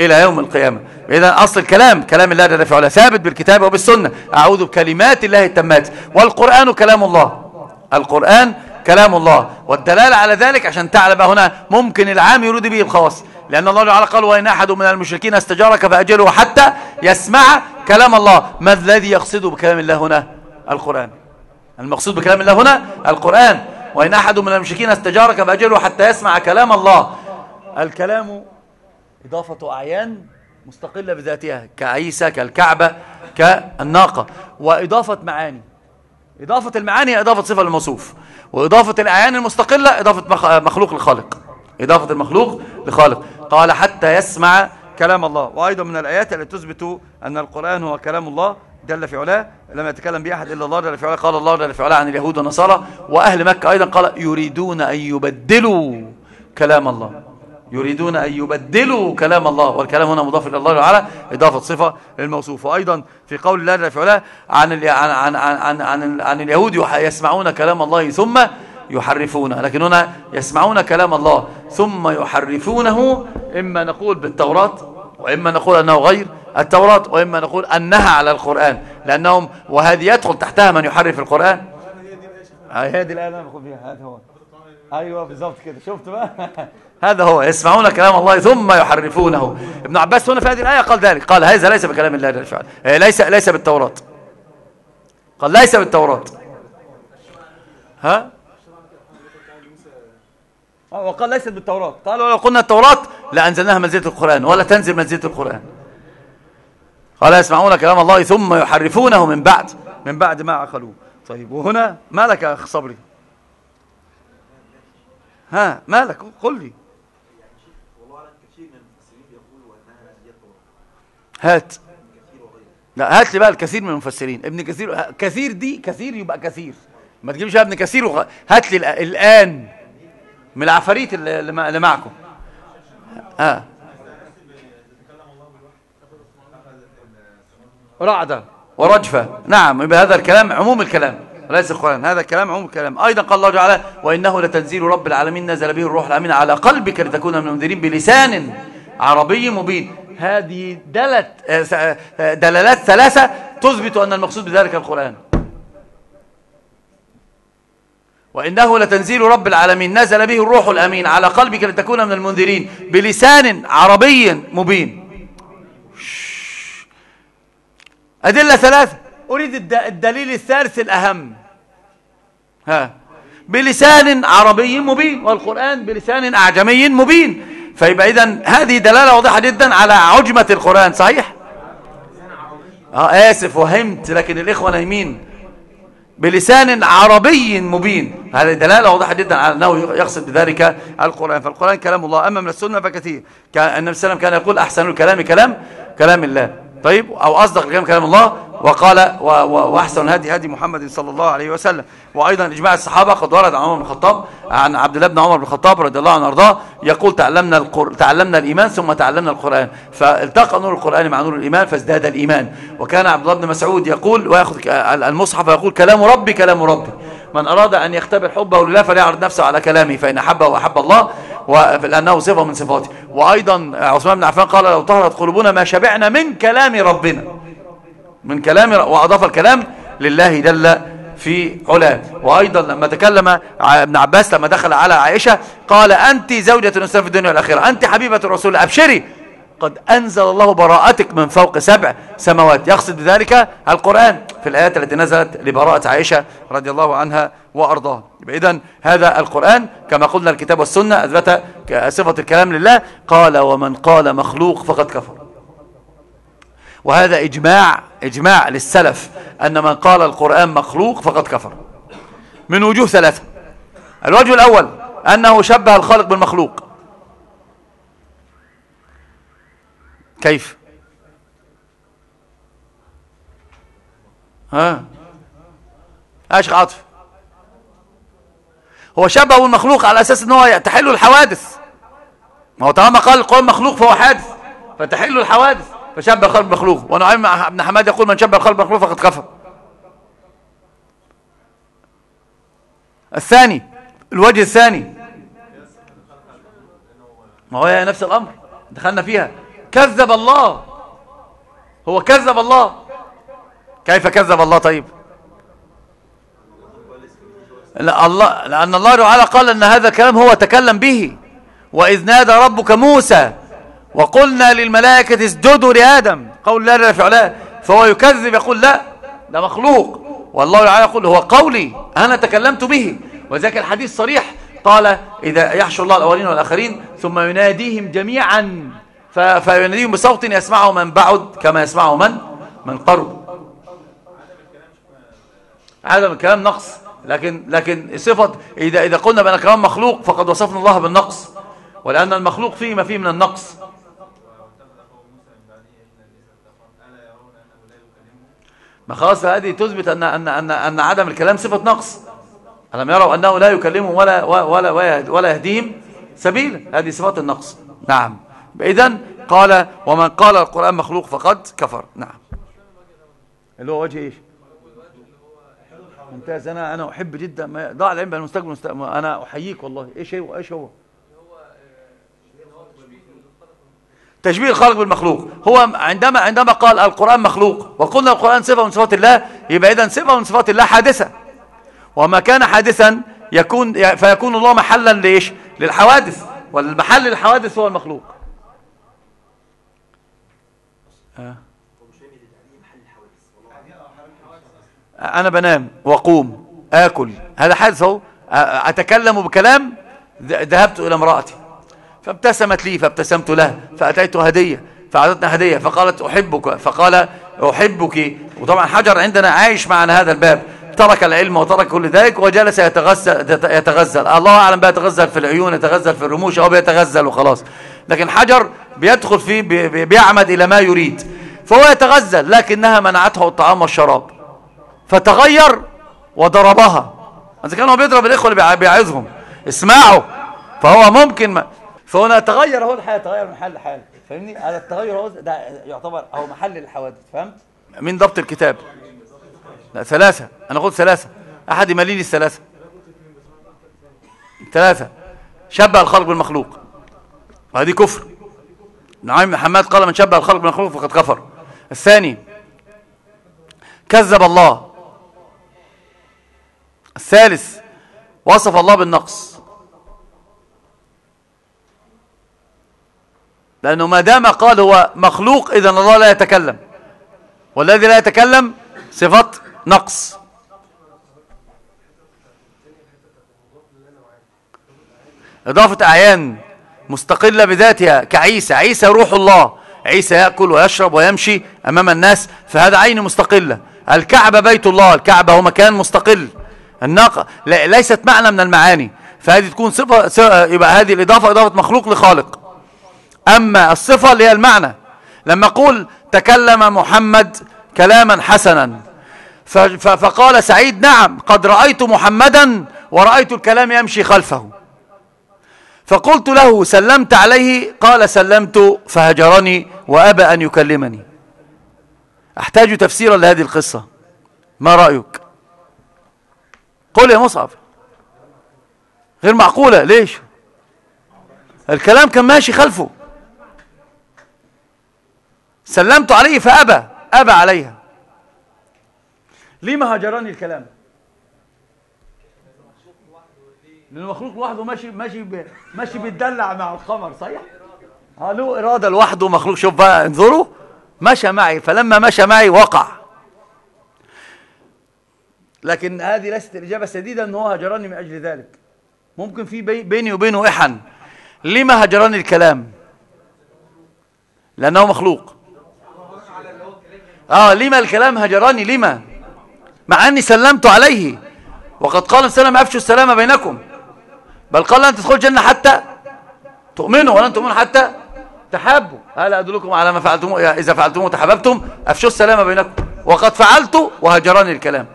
إلى يوم القيامة. إذا أصل الكلام كلام الله جل وعلا ثابت بالكتاب وبالسنة. أعوذ بكلمات الله التمات والقرآن كلام الله. القرآن كلام الله. والدلالة على ذلك عشان تعلم هنا ممكن العام يريد به الخاص لأن الله تعالى قال وإن أحد من المشركين استجارك فأجله حتى يسمع كلام الله. ما الذي يقصد بكلام الله هنا؟ القرآن. المقصود بكلام الله هنا القرآن. وإن أحد من المشركين استجارك فأجله حتى يسمع كلام الله. الكلام إضافة أعيان مستقلة بذاتها كعيسى كالكعبة كالناقة. وإضافة معاني. إضافة المعاني إضافة صفة للموصوف. وإضافة الأعيان المستقلة إضافة مخلوق لخالق إضافة المخلوق لخالق قال حتى يسمع كلام الله. وأيضا من الآيات التي تثبت أن القرآن هو كلام الله. جل في علاه لم يتكلم به أحد إلا الله جل في علاه. قال الله جل في علاه عن اليهود والنصارى وأهل مكة أيضا قال يريدون أن يبدلوا كلام الله. يريدون أن يبدلوا كلام الله والكلام هنا مضاف إلى الله تعالى إضافة صفة للموصوف. وأيضا في قول الله جل في علاه عن, عن, عن, عن, عن, عن اليهود يسمعون كلام الله ثم يحرفونه. لكن هنا يسمعون كلام الله ثم يحرفونه إما نقول بالتوراة وإما نقول أنه غير. التوراة وإما نقول أنها على القرآن لأنهم وهذه يدخل تحتها من يحرف القرآن. هذه الآية أنا بقول فيها هذا هو. أيوة بالضبط كده. شفت بقى؟ هذا هو. يسمعون كلام الله ثم يحرفونه. ابن عباس هنا في هذه الآية قال ذلك. قال هذا ليس بكلام الله وعلا. إيه، ليس ليس بالتوراة. قال ليس بالتوراة. ها؟ وقال ليست بالتوراة. قال ولو قلنا التوراة لأنزلناها منزلة القرآن ولا تنزل منزلة القرآن. قال يسمعون كلام الله ثم يحرفونه من بعد. من بعد ما عقلوه طيب وهنا ما لك يا أخ صبري؟ ها مالك قل لي. هات. لا هات لي بقى الكثير من المفسرين. ابن كثير كثير دي كثير يبقى كثير. ما تجيبش ابن كثير وخ... هات لي الآن من العفاريت اللي معكم. ها. رعدة ورجفة. نعم هذا الكلام عموم الكلام. ليس القرآن هذا الكلام عموم الكلام. أيضا قال الله تعالى وإنه لتنزيل رب العالمين نزل به الروح الأمين على قلبك لتكون من المنذرين بلسان عربي مبين. هذه دلت دلالات ثلاثة تثبت أن المقصود بذلك القرآن. وإنه لتنزيل رب العالمين نزل به الروح الأمين على قلبك لتكون من المنذرين بلسان عربي مبين. أدلة ثلاثة. أريد الدليل الثالث الأهم. ها. بلسان عربي مبين والقرآن بلسان أعجمي مبين. فيبقى إذن هذه دلالة واضحة جدا على عجمة القرآن صحيح؟ آه آسف وهمت لكن الإخوة نايمين. بلسان عربي مبين. هذه دلالة واضحة جدا على أنه يقصد بذلك القرآن. فالقرآن كلام الله أما من السنة فكثير. النبي صلى الله عليه وسلم كان يقول أحسن الكلام كلام كلام الله. طيب أو أصدق الكلام كلام الله. وقال وأحسن هدي هدي محمد صلى الله عليه وسلم. وأيضا إجماع الصحابة قد ورد عن عمر بن الخطاب عن عبد الله بن عمر بن الخطاب رضي الله عنه وأرضاه يقول تعلمنا القر... تعلمنا الإيمان ثم تعلمنا القرآن. فالتقى نور القرآن مع نور الإيمان فازداد الإيمان. وكان عبد الله بن مسعود يقول ويأخذ المصحف ويقول كلام ربي كلام ربي. من أراد أن يختبر حبه لله فليعرض نفسه على كلامه فإن أحبه وأحب الله. لأنه صفة من صفاته. وأيضا عثمان بن عفان قال لو طهرت قلوبنا ما شبعنا من كلام ربنا. من كلام وأضاف الكلام لله جل في علاه. وأيضا لما تكلم ابن عباس لما دخل على عائشة قال أنت زوجة الإنسان في الدنيا والآخرة. أنت حبيبة الرسول. أبشري قد أنزل الله براءتك من فوق سبع سماوات. يقصد بذلك القرآن في الآيات التي نزلت لبراءة عائشة رضي الله عنها وأرضاها. إذن هذا القرآن كما قلنا الكتاب والسنة أثبت صفة الكلام لله. قال ومن قال مخلوق فقد كفر. وهذا إجماع إجماع للسلف أن من قال القرآن مخلوق فقد كفر. من وجوه ثلاثة. الوجه الأول أنه شبه الخالق بالمخلوق. كيف؟ ها؟ إيش عاطف. هو شبه المخلوق على أساس إن هو تحل الحوادث. ما هو طالما قال القرآن مخلوق فهو حادث. فتحل الحوادث. فشبه الخلق بالمخلوق ونعيم ابن حماد يقول من شبه الخلق بالمخلوق فقد كفر. الثاني الوجه الثاني. ما هو نفس الأمر. دخلنا فيها. كذب الله. هو كذب الله. كيف كذب الله طيب؟ لا الله لأن الله تعالى قال أن هذا الكلام هو تكلم به. وإذ نادى ربك موسى وقلنا للملائكة اسجدوا لآدم. قول لا لا فعلا. فهو يكذب يقول لا ده مخلوق. والله تعالى يقول هو قولي أنا تكلمت به. وذلك الحديث صريح. قال إذا يحشر الله الأولين والآخرين ثم يناديهم جميعا. فيناديهم بصوت يسمعه من بعد كما يسمعه من؟ من قرب. عدم الكلام نقص. لكن لكن صفة إذا إذا قلنا بأن الكلام مخلوق فقد وصفنا الله بالنقص. ولأن المخلوق فيه ما فيه من النقص. ما خلاص هذه تثبت أن أن أن أن عدم الكلام صفة نقص. ألم يروا أنه لا يكلمهم ولا ولا ولا يهديهم سبيل هذه صفات النقص. نعم. إذا قال ومن قال القرآن مخلوق فقد كفر. نعم. اللي هو وجه إيش؟ ممتاز. أنا أنا أحب جدا. ضاع العلم المستقبل المستقبل أنا أحييك والله. إيش هو إيش هو؟ تشبيه الخالق بالمخلوق. هو عندما عندما قال القرآن مخلوق وقلنا القرآن صفة من صفات الله يبقى إذن صفة من صفات الله حادثة. وما كان حادثا يكون فيكون الله محلا ليش للحوادث. والمحل للحوادث هو المخلوق. أنا بنام وأقوم آكل. هذا حادث اهو أتكلم بكلام ذهبت إلى امرأتي. فابتسمت لي فابتسمت لها فأتيت هدية فأعطتنا هدية فقالت أحبك فقال أحبك. وطبعا حجر عندنا عايش معنا هذا الباب. ترك العلم وترك كل ذلك وجلس يتغزل, يتغزل الله أعلم بيتغزل في العيون يتغزل في الرموش أو بيتغزل وخلاص. لكن حجر بيدخل فيه بيعمد إلى ما يريد. فهو يتغزل لكنها منعته الطعام والشراب. فتغير وضربها. إذا كان هو بيضرب الإخوة اللي بيعظهم اسمعوا. فهو ممكن ما فهنا تغير هو الحياة تغير من حال لحال. فاهمني؟ هذا التغير هو ده يعتبر هو محل الحوادث. فهمت؟ من ضبط الكتاب. لا ثلاثة. أنا قلت ثلاثة. أحد يمليني الثلاثة. ثلاثة. شبه الخلق بالمخلوق. وهذه كفر. نعيم بن حماد قال من شبه الخلق بالمخلوق فقد كفر. الثاني كذب الله. الثالث وصف الله بالنقص. لأنه ما دام قال هو مخلوق إذا الله لا يتكلم. والذي لا يتكلم صفة نقص. إضافة أعيان. مستقلة بذاتها كعيسى. عيسى روح الله. عيسى يأكل ويشرب ويمشي أمام الناس فهذا عين مستقلة. الكعبة بيت الله. الكعبة هو مكان مستقل. الناقة ليست معنى من المعاني. فهذه تكون صفة يبقى هذه الإضافة إضافة مخلوق لخالق. أما الصفة اللي هي المعنى لما أقول تكلم محمد كلاما حسنا فقال سعيد نعم قد رأيت محمدا ورأيت الكلام يمشي خلفه. فقلت له سلمت عليه؟ قال سلمت. فهجرني وأبى أن يكلمني. أحتاج تفسيرا لهذه القصة. ما رأيك؟ قل يا مصعب. غير معقولة. ليش؟ الكلام كان ماشي خلفه. سلمت عليه فأبى. أبى عليها. لما هجرني الكلام؟ لأن المخلوق لوحده ماشي ماشي ب... ماشي بيتدلع مع القمر صحيح؟ آه له إرادة لوحده مخلوق. شوف بقى انظروا. مشى معي. فلما مشى معي وقع. لكن هذه ليست الإجابة السديدة أنه هو هجرني من أجل ذلك. ممكن في بي... بيني وبينه إحن. لما هجرني الكلام؟ لأنه مخلوق. آه لما الكلام هجرني لما؟ مع أني سلمت عليه. وقد قال السلام أفشوا السلام بينكم. بل قال لن تدخلوا الجنة حتى تؤمنوا ولن تؤمنوا حتى تحابوا. هل أدلكم على ما فعلتم إذا فعلتم تحاببتم أفشوا السلام بينكم. وقد فعلت وهجرني الكلام.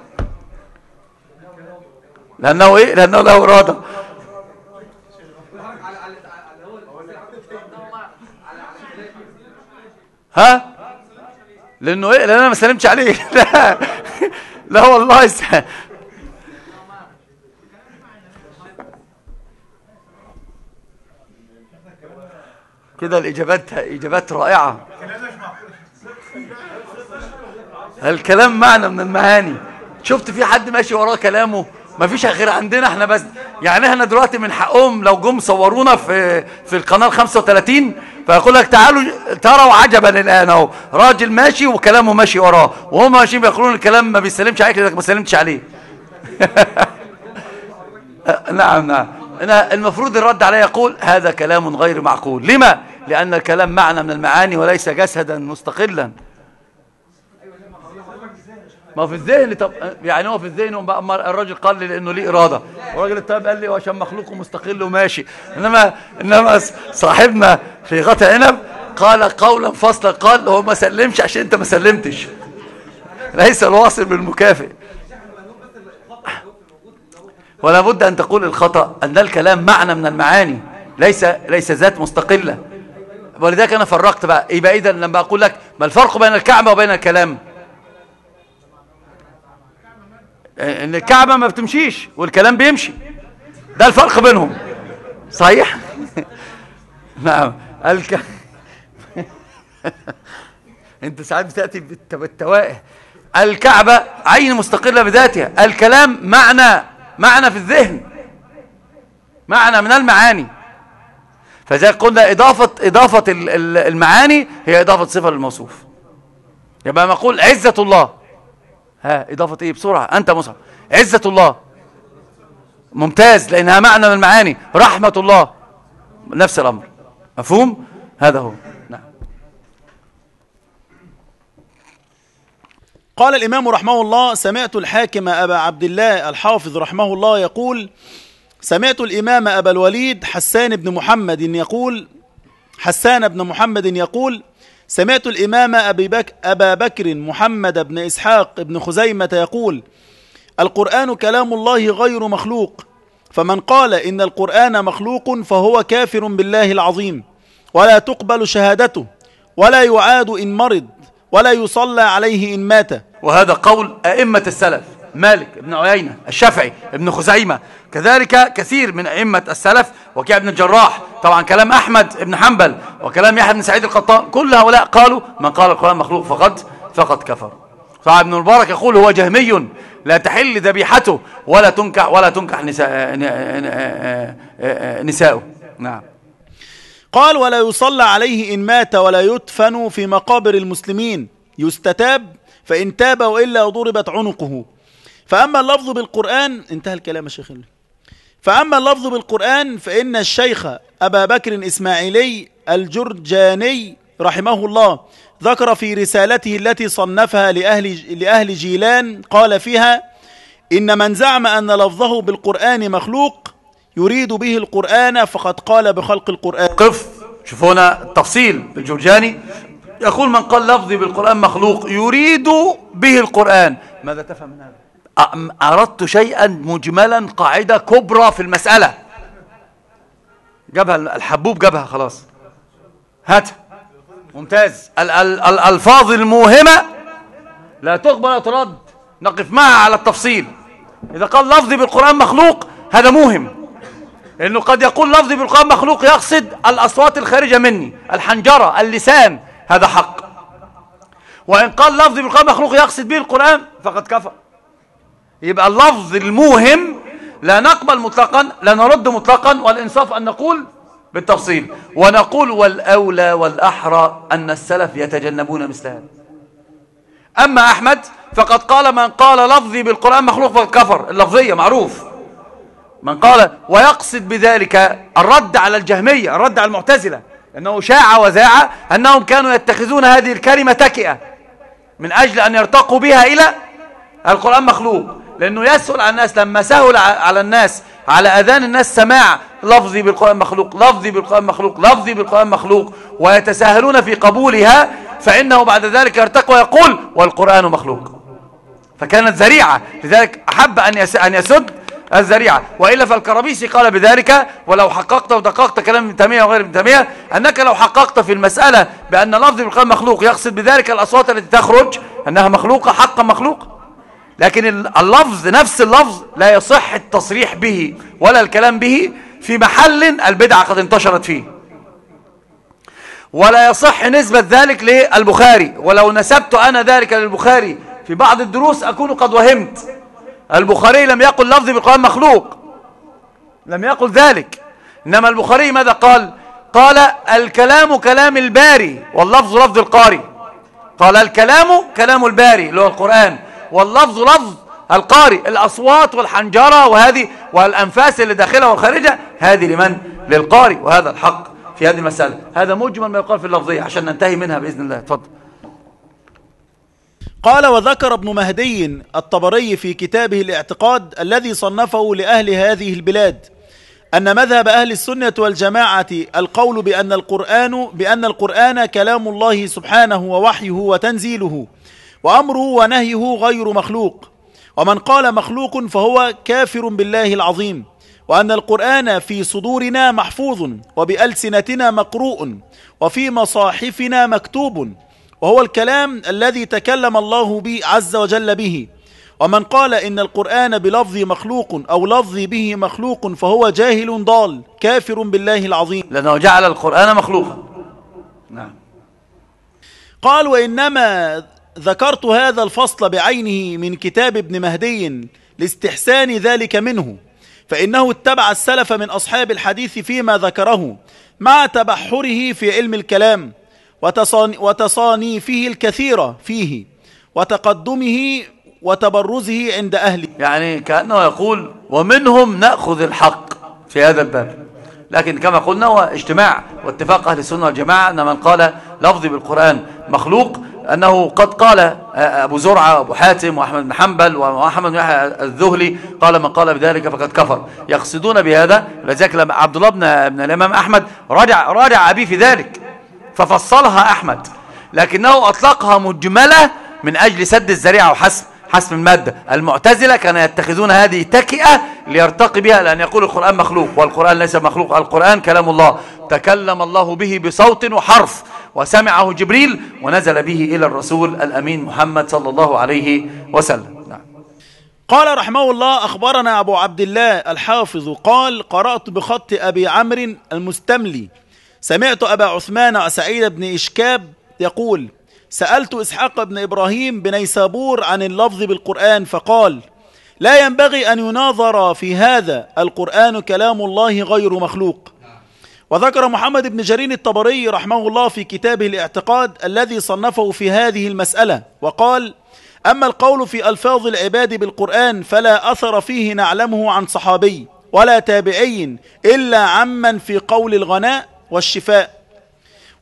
لأنه إيه؟ لأنه له إرادة. ها؟ لأنه إيه؟ لأن أنا ما سلمتش عليه. لا. لا والله. كده الإجابات إجابات رائعة. الكلام معنى من المعاني. شفت في حد ماشي وراه كلامه؟ ما فيش غير عندنا إحنا بس. يعني إحنا دلوقتي من حقهم لو جم صورونا في في القناة 35 فيقول لك تعالوا تروا عجبا الآن أهو. راجل ماشي وكلامه ماشي وراه. وهم ماشيين بيقولون الكلام ما بيسلمش عليك لأنك ما سلمتش عليه. نعم نعم. المفروض الرد عليه يقول هذا كلام غير معقول. لما؟ لأن الكلام معنى من المعاني وليس جسدا مستقلا. ما في الذهن طب يعني هو في الذهن الراجل قال لي لأنه ليه إرادة. والراجل الطيب قال لي عشان مخلوق مستقل وماشي. إنما إنما صاحبنا في غطى عنب قال قولا فصلا قال هو ما سلمش عشان أنت ما سلمتش. ليس الواصل بالمكافئ. ولا بد أن تقول الخطأ أن الكلام معنى من المعاني ليس ليس ذات مستقلة. ولذلك أنا فرقت بقى. يبقى إذا لما أقول لك ما الفرق بين الكعبة وبين الكلام؟ إن الكعبة ما بتمشيش والكلام بيمشي. ده الفرق بينهم. صحيح؟ نعم. الك... أنت ساعات بتأتي بالتوائه. الكعبة عين مستقلة بذاتها. الكلام معنى معنى في الذهن. معنى من المعاني. فزي قلنا إضافة, إضافة المعاني هي إضافة صفة للموصوف. يبقى ما أقول عزة الله. ها إضافة إيه؟ بسرعة. أنت مصعب عزة الله. ممتاز لأنها معنى من المعاني. رحمة الله. نفس الأمر. مفهوم؟ هذا هو. نعم. قال الإمام رحمه الله سمعت الحاكم أبا عبد الله الحافظ رحمه الله يقول سمعت الإمام أبا الوليد حسان بن محمد يقول حسان بن محمد يقول سمعت الإمام أبي بك أبا بكر محمد بن إسحاق بن خزيمة يقول القرآن كلام الله غير مخلوق فمن قال إن القرآن مخلوق فهو كافر بالله العظيم ولا تقبل شهادته ولا يعاد إن مرض ولا يصلى عليه إن مات. وهذا قول أئمة السلف. مالك ابن عيينة الشافعي ابن خزيمة. كذلك كثير من أئمة السلف وكيع بن الجراح طبعا كلام أحمد بن حنبل وكلام يحيى بن سعيد القطان كل هؤلاء قالوا من قال القرآن مخلوق فقد فقد كفر. فعبد ابن المبارك يقول هو جهمي لا تحل ذبيحته ولا تنكح ولا تنكح نساء نساؤه. نعم. قال ولا يصلى عليه إن مات ولا يدفن في مقابر المسلمين. يستتاب فإن تاب وإلا ضربت عنقه. فأما اللفظ بالقرآن انتهى الكلام يا شيخ فأما اللفظ بالقرآن فإن الشيخ أبا بكر إسماعيلي الجرجاني رحمه الله ذكر في رسالته التي صنفها لأهل, لأهل جيلان قال فيها إن من زعم أن لفظه بالقرآن مخلوق يريد به القرآن فقد قال بخلق القرآن. قف شوفوا هنا التفصيل بالجرجاني. يقول من قال لفظي بالقرآن مخلوق يريد به القرآن. ماذا تفهم من هذا؟ أردت شيئا مجملا قاعدة كبرى في المسألة. جابها الحبوب جابها خلاص. هات. ممتاز. الألفاظ الموهمة لا تقبل ولا ترد. نقف معها على التفصيل. إذا قال لفظي بالقرآن مخلوق هذا موهم. لأنه قد يقول لفظي بالقرآن مخلوق يقصد الأصوات الخارجة مني. الحنجرة اللسان هذا حق. وإن قال لفظي بالقرآن مخلوق يقصد به القرآن فقد كفر. يبقى اللفظ الموهم لا نقبل مطلقا لا نرد مطلقا والإنصاف أن نقول بالتفصيل. ونقول والأولى والأحرى أن السلف يتجنبون مثل هذا. أما أحمد فقد قال من قال لفظي بالقرآن مخلوق فقد كفر. اللفظية معروف. من قال ويقصد بذلك الرد على الجهمية الرد على المعتزلة أنه شاع وذاع أنهم كانوا يتخذون هذه الكلمة تكئة من أجل أن يرتقوا بها إلى القرآن مخلوق. لأنه يسهل على الناس لما سهل على الناس على أذان الناس سماع لفظي بالقرآن مخلوق لفظي بالقرآن مخلوق لفظي بالقرآن مخلوق ويتساهلون في قبولها فإنه بعد ذلك يرتقي ويقول والقرآن مخلوق. فكانت ذريعة لذلك أحب أن يسد الذريعة. وإلا فالكرابيسي قال بذلك ولو حققت ودققت كلام ابن تيمية وغير ابن تيمية أنك لو حققت في المسألة بأن لفظ بالقرآن مخلوق يقصد بذلك الأصوات التي تخرج أنها مخلوقة حقا مخلوق؟ لكن اللفظ نفس اللفظ لا يصح التصريح به ولا الكلام به في محل البدعة قد انتشرت فيه. ولا يصح نسبة ذلك للبخاري. ولو نسبت أنا ذلك للبخاري في بعض الدروس أكون قد وهمت. البخاري لم يقل لفظي بالقرآن مخلوق. لم يقل ذلك. إنما البخاري ماذا قال؟ قال الكلام كلام الباري واللفظ لفظ القاري قال الكلام كلام الباري اللي هو القرآن. واللفظ لفظ. القارئ الأصوات والحنجرة وهذه والأنفاس اللي داخلها والخارجة هذه لمن؟ للقارئ. وهذا الحق في هذه المسألة. هذا مجمل ما يقال في اللفظية عشان ننتهي منها بإذن الله. تفضل. قال وذكر ابن مهدي الطبري في كتابه الاعتقاد الذي صنفه لأهل هذه البلاد أن مذهب أهل السنة والجماعة القول بأن القرآن بأن القرآن كلام الله سبحانه ووحيه وتنزيله وأمره ونهيه غير مخلوق. ومن قال مخلوق فهو كافر بالله العظيم. وأن القرآن في صدورنا محفوظ وبألسنتنا مقروء وفي مصاحفنا مكتوب. وهو الكلام الذي تكلم الله به عز وجل به. ومن قال إن القرآن بلفظ مخلوق أو لفظ به مخلوق فهو جاهل ضال كافر بالله العظيم. لأنه جعل القرآن مخلوقا. نعم. قال وإنما ذكرت هذا الفصل بعينه من كتاب ابن مهدي لاستحسان ذلك منه فإنه اتبع السلف من أصحاب الحديث فيما ذكره مع تبحره في علم الكلام وتصانيفه الكثيرة فيه وتقدمه وتبرزه عند أهله. يعني كأنه يقول ومنهم نأخذ الحق في هذا الباب. لكن كما قلنا هو اجتماع واتفاق أهل السنة والجماعة أن من قال لفظي بالقرآن مخلوق أنه قد قال أبو زرعة وأبو حاتم وأحمد بن حنبل وأحمد بن الذهلي قال من قال بذلك فقد كفر. يقصدون بهذا لذلك عبد الله بن, بن الإمام أحمد راجع, راجع أبي في ذلك ففصلها أحمد. لكنه أطلقها مجملة من أجل سد الزريعة وحسم حسم المادة. المعتزلة كانوا يتخذون هذه تكئة ليرتقي بها لأن يقول القرآن مخلوق والقرآن ليس مخلوق القرآن كلام الله. تكلم الله به بصوت وحرف وسمعه جبريل ونزل به إلى الرسول الأمين محمد صلى الله عليه وسلم. نعم. قال رحمه الله أخبرنا أبو عبد الله الحافظ قال قرأت بخط أبي عمرو المستملي. سمعت أبا عثمان سعيد بن إشكاب يقول سألت إسحاق بن إبراهيم بن نيسابور عن اللفظ بالقرآن فقال لا ينبغي أن يناظر في هذا القرآن كلام الله غير مخلوق. وذكر محمد بن جرين الطبري رحمه الله في كتابه الاعتقاد الذي صنفه في هذه المسألة وقال أما القول في ألفاظ العباد بالقرآن فلا أثر فيه نعلمه عن صحابي ولا تابعي إلا عمن في قول الغناء والشفاء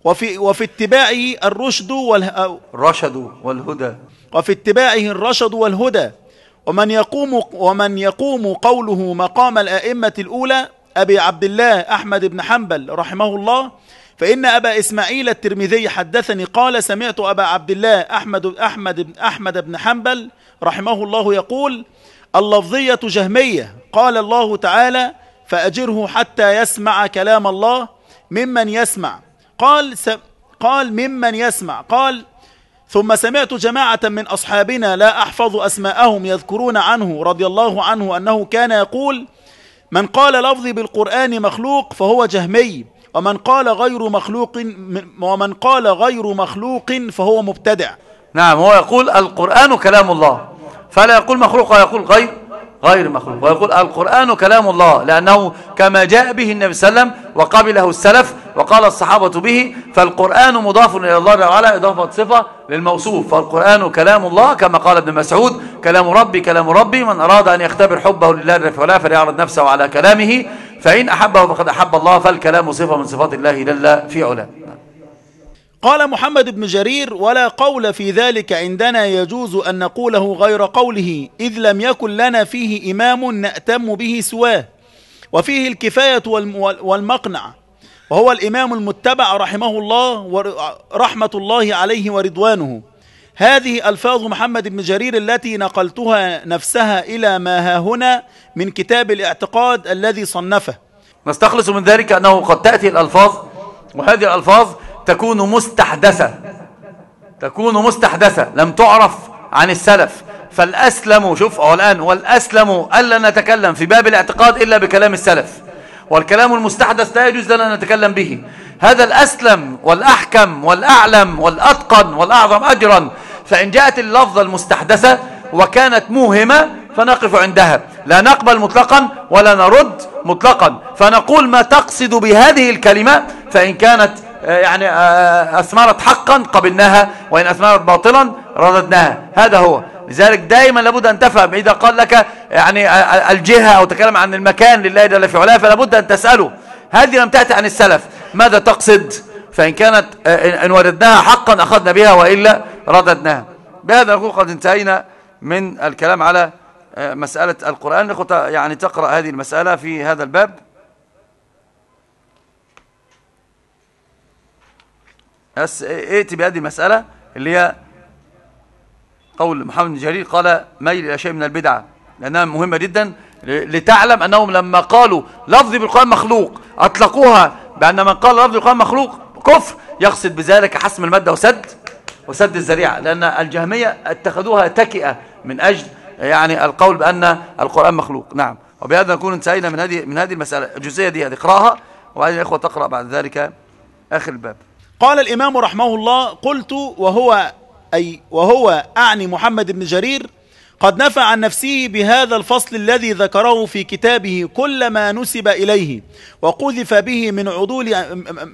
وفي, وفي اتباعه الرشد والرشد والهدى. وفي اتباعه الرشد والهدى ومن يقوم ومن يقوم قوله مقام الأئمة الأولى أبي عبد الله أحمد بن حنبل رحمه الله فإن أبا إسماعيل الترمذي حدثني قال سمعت أبا عبد الله أحمد أحمد أحمد بن حنبل رحمه الله يقول اللفظية جهمية قال الله تعالى فأجره حتى يسمع كلام الله ممن يسمع قال. قال ممن يسمع قال ثم سمعت جماعة من أصحابنا لا أحفظ أسماءهم يذكرون عنه رضي الله عنه أنه كان يقول من قال لفظي بالقرآن مخلوق فهو جهمي ومن قال غير مخلوق ومن قال غير مخلوق فهو مبتدع. نعم هو يقول القرآن كلام الله فلا يقول مخلوق ويقول غير. غير مخلوق. ويقول القرآن كلام الله لأنه كما جاء به النبي صلى الله عليه وسلم وقبله السلف وقال الصحابة به فالقرآن مضاف إلى الله تعالى إضافة صفة للموصوف. فالقرآن كلام الله كما قال ابن مسعود كلام ربي كلام ربي من أراد أن يختبر حبه لله ولا فليعرض نفسه على كلامه فإن أحبه فقد أحب الله فالكلام صفة من صفات الله جل في علاه. قال محمد بن جرير ولا قول في ذلك عندنا يجوز أن نقوله غير قوله إذ لم يكن لنا فيه إمام نأتم به سواه. وفيه الكفاية والمقنع. وهو الإمام المتبع رحمه الله ورحمة الله عليه ورضوانه. هذه ألفاظ محمد بن جرير التي نقلتها نفسها إلى ما ها هنا من كتاب الاعتقاد الذي صنفه. نستخلص من ذلك أنه قد تأتي الألفاظ وهذه الألفاظ تكون مستحدثة. تكون مستحدثة. لم تعرف عن السلف. فالأسلم شوف أو الآن والأسلم ألا نتكلم في باب الاعتقاد إلا بكلام السلف. والكلام المستحدث لا يجوز لنا أن نتكلم به. هذا الأسلم والأحكم والأعلم والأتقن والأعظم أجرا. فإن جاءت اللفظة المستحدثة وكانت موهمة فنقف عندها. لا نقبل مطلقا ولا نرد مطلقا. فنقول ما تقصد بهذه الكلمة فإن كانت يعني آه، آه، أثمرت حقا قبلناها وإن أثمرت باطلا رددناها. هذا هو. لذلك دائما لابد أن تفهم. إذا قال لك يعني الجهة أو تكلم عن المكان لله جل في علاه فلابد أن تسأله. هذه لم تأتي عن السلف. ماذا تقصد؟ فإن كانت إن وردناها حقا أخذنا بها وإلا رددناها. بهذا نقول قد انتهينا من الكلام على مسألة القرآن. يعني تقرأ هذه المسألة في هذا الباب. بس ائتي بهذه المسألة اللي هي قول محمد بن جرير قال ميل إلى شيء من البدعة لأنها مهمة جدا لتعلم أنهم لما قالوا لفظ بالقرآن مخلوق أطلقوها بأن من قال لفظ بالقرآن مخلوق كفر يقصد بذلك حسم المادة وسد وسد الزريعة لأن الجهمية اتخذوها تكئة من أجل يعني القول بأن القرآن مخلوق. نعم. وبهذا نكون انتهينا من هذه من هذه المسألة الجزئية دي هذه. اقرأها وبعدين الإخوة تقرأ بعد ذلك آخر الباب. قال الإمام رحمه الله قلت وهو أي وهو أعني محمد بن جرير قد نفع عن نفسه بهذا الفصل الذي ذكره في كتابه كل ما نسب إليه وقذف به من عدول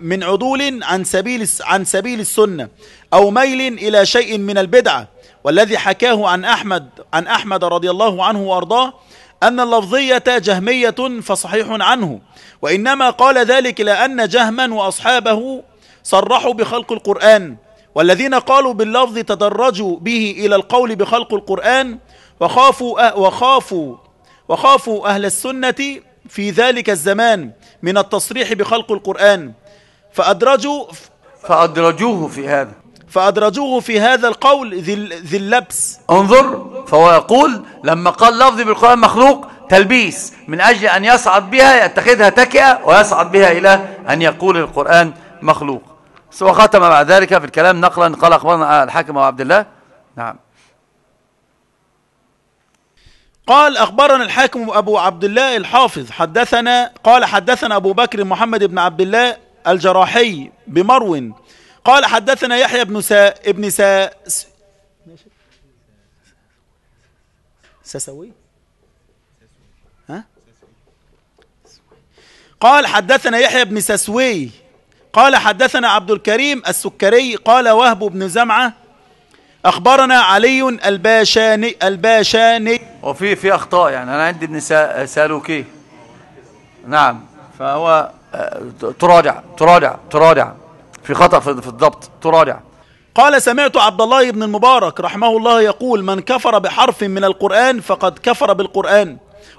من عدول عن سبيل عن سبيل السنة أو ميل إلى شيء من البدعة. والذي حكاه عن أحمد عن أحمد رضي الله عنه وأرضاه أن اللفظية جهمية فصحيح عنه وإنما قال ذلك لأن جهما وأصحابه صرحوا بخلق القرآن. والذين قالوا باللفظ تدرجوا به إلى القول بخلق القرآن. وخافوا وخافوا وخافوا أهل السنة في ذلك الزمان من التصريح بخلق القرآن. فأدرجوا فأدرجوه في هذا. فأدرجوه في هذا القول ذي اللبس. انظر فهو يقول لما قال لفظ بالقرآن مخلوق تلبيس. من أجل أن يصعد بها يتخذها تكئة ويصعد بها إلى أن يقول القرآن مخلوق. وختم بعد ذلك في الكلام. نقلا قال أخبرنا الحاكم وعبد الله. نعم. قال أخبرنا الحاكم أبو عبد الله الحافظ حدثنا قال حدثنا أبو بكر محمد بن عبد الله الجراحي بمرو قال حدثنا يحيى بن سا ابن سا سسوي؟ ها؟ قال حدثنا يحيى بن سسوي. قال حدثنا عبد الكريم السكري قال وهب بن زمعة أخبرنا علي الباشاني الباشاني. وفي في أخطاء يعني. أنا عندي ابن سالوكي. نعم. فهو آه، تراجع تراجع تراجع. في خطأ في الضبط. تراجع. قال سمعت عبد الله بن المبارك رحمه الله يقول من كفر بحرف من القرآن فقد كفر بالقرآن.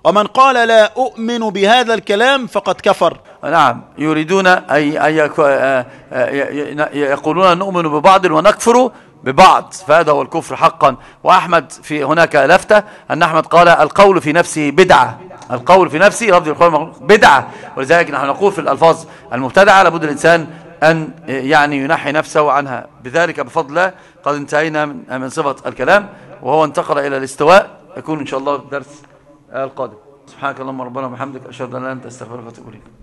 ومن قال لا أؤمن بهذا الكلام فقد كفر. نعم يريدون أي آه، آه، يقولون نؤمن ببعض ونكفر ببعض فهذا هو الكفر حقا. وأحمد في هناك لفتة أن أحمد قال القول في نفسه بدعة. القول في نفسه لفظ القول بدعة. ولذلك نحن نقول في الألفاظ المبتدعة لابد الإنسان أن يعني ينحي نفسه عنها. بذلك بفضل الله قد انتهينا من صفة الكلام وهو انتقل إلى الاستواء. يكون إن شاء الله الدرس القادم سبحانك اللهم ربنا وبحمدك أشهد أن لا أنت أستغفرك وأتوب إليك.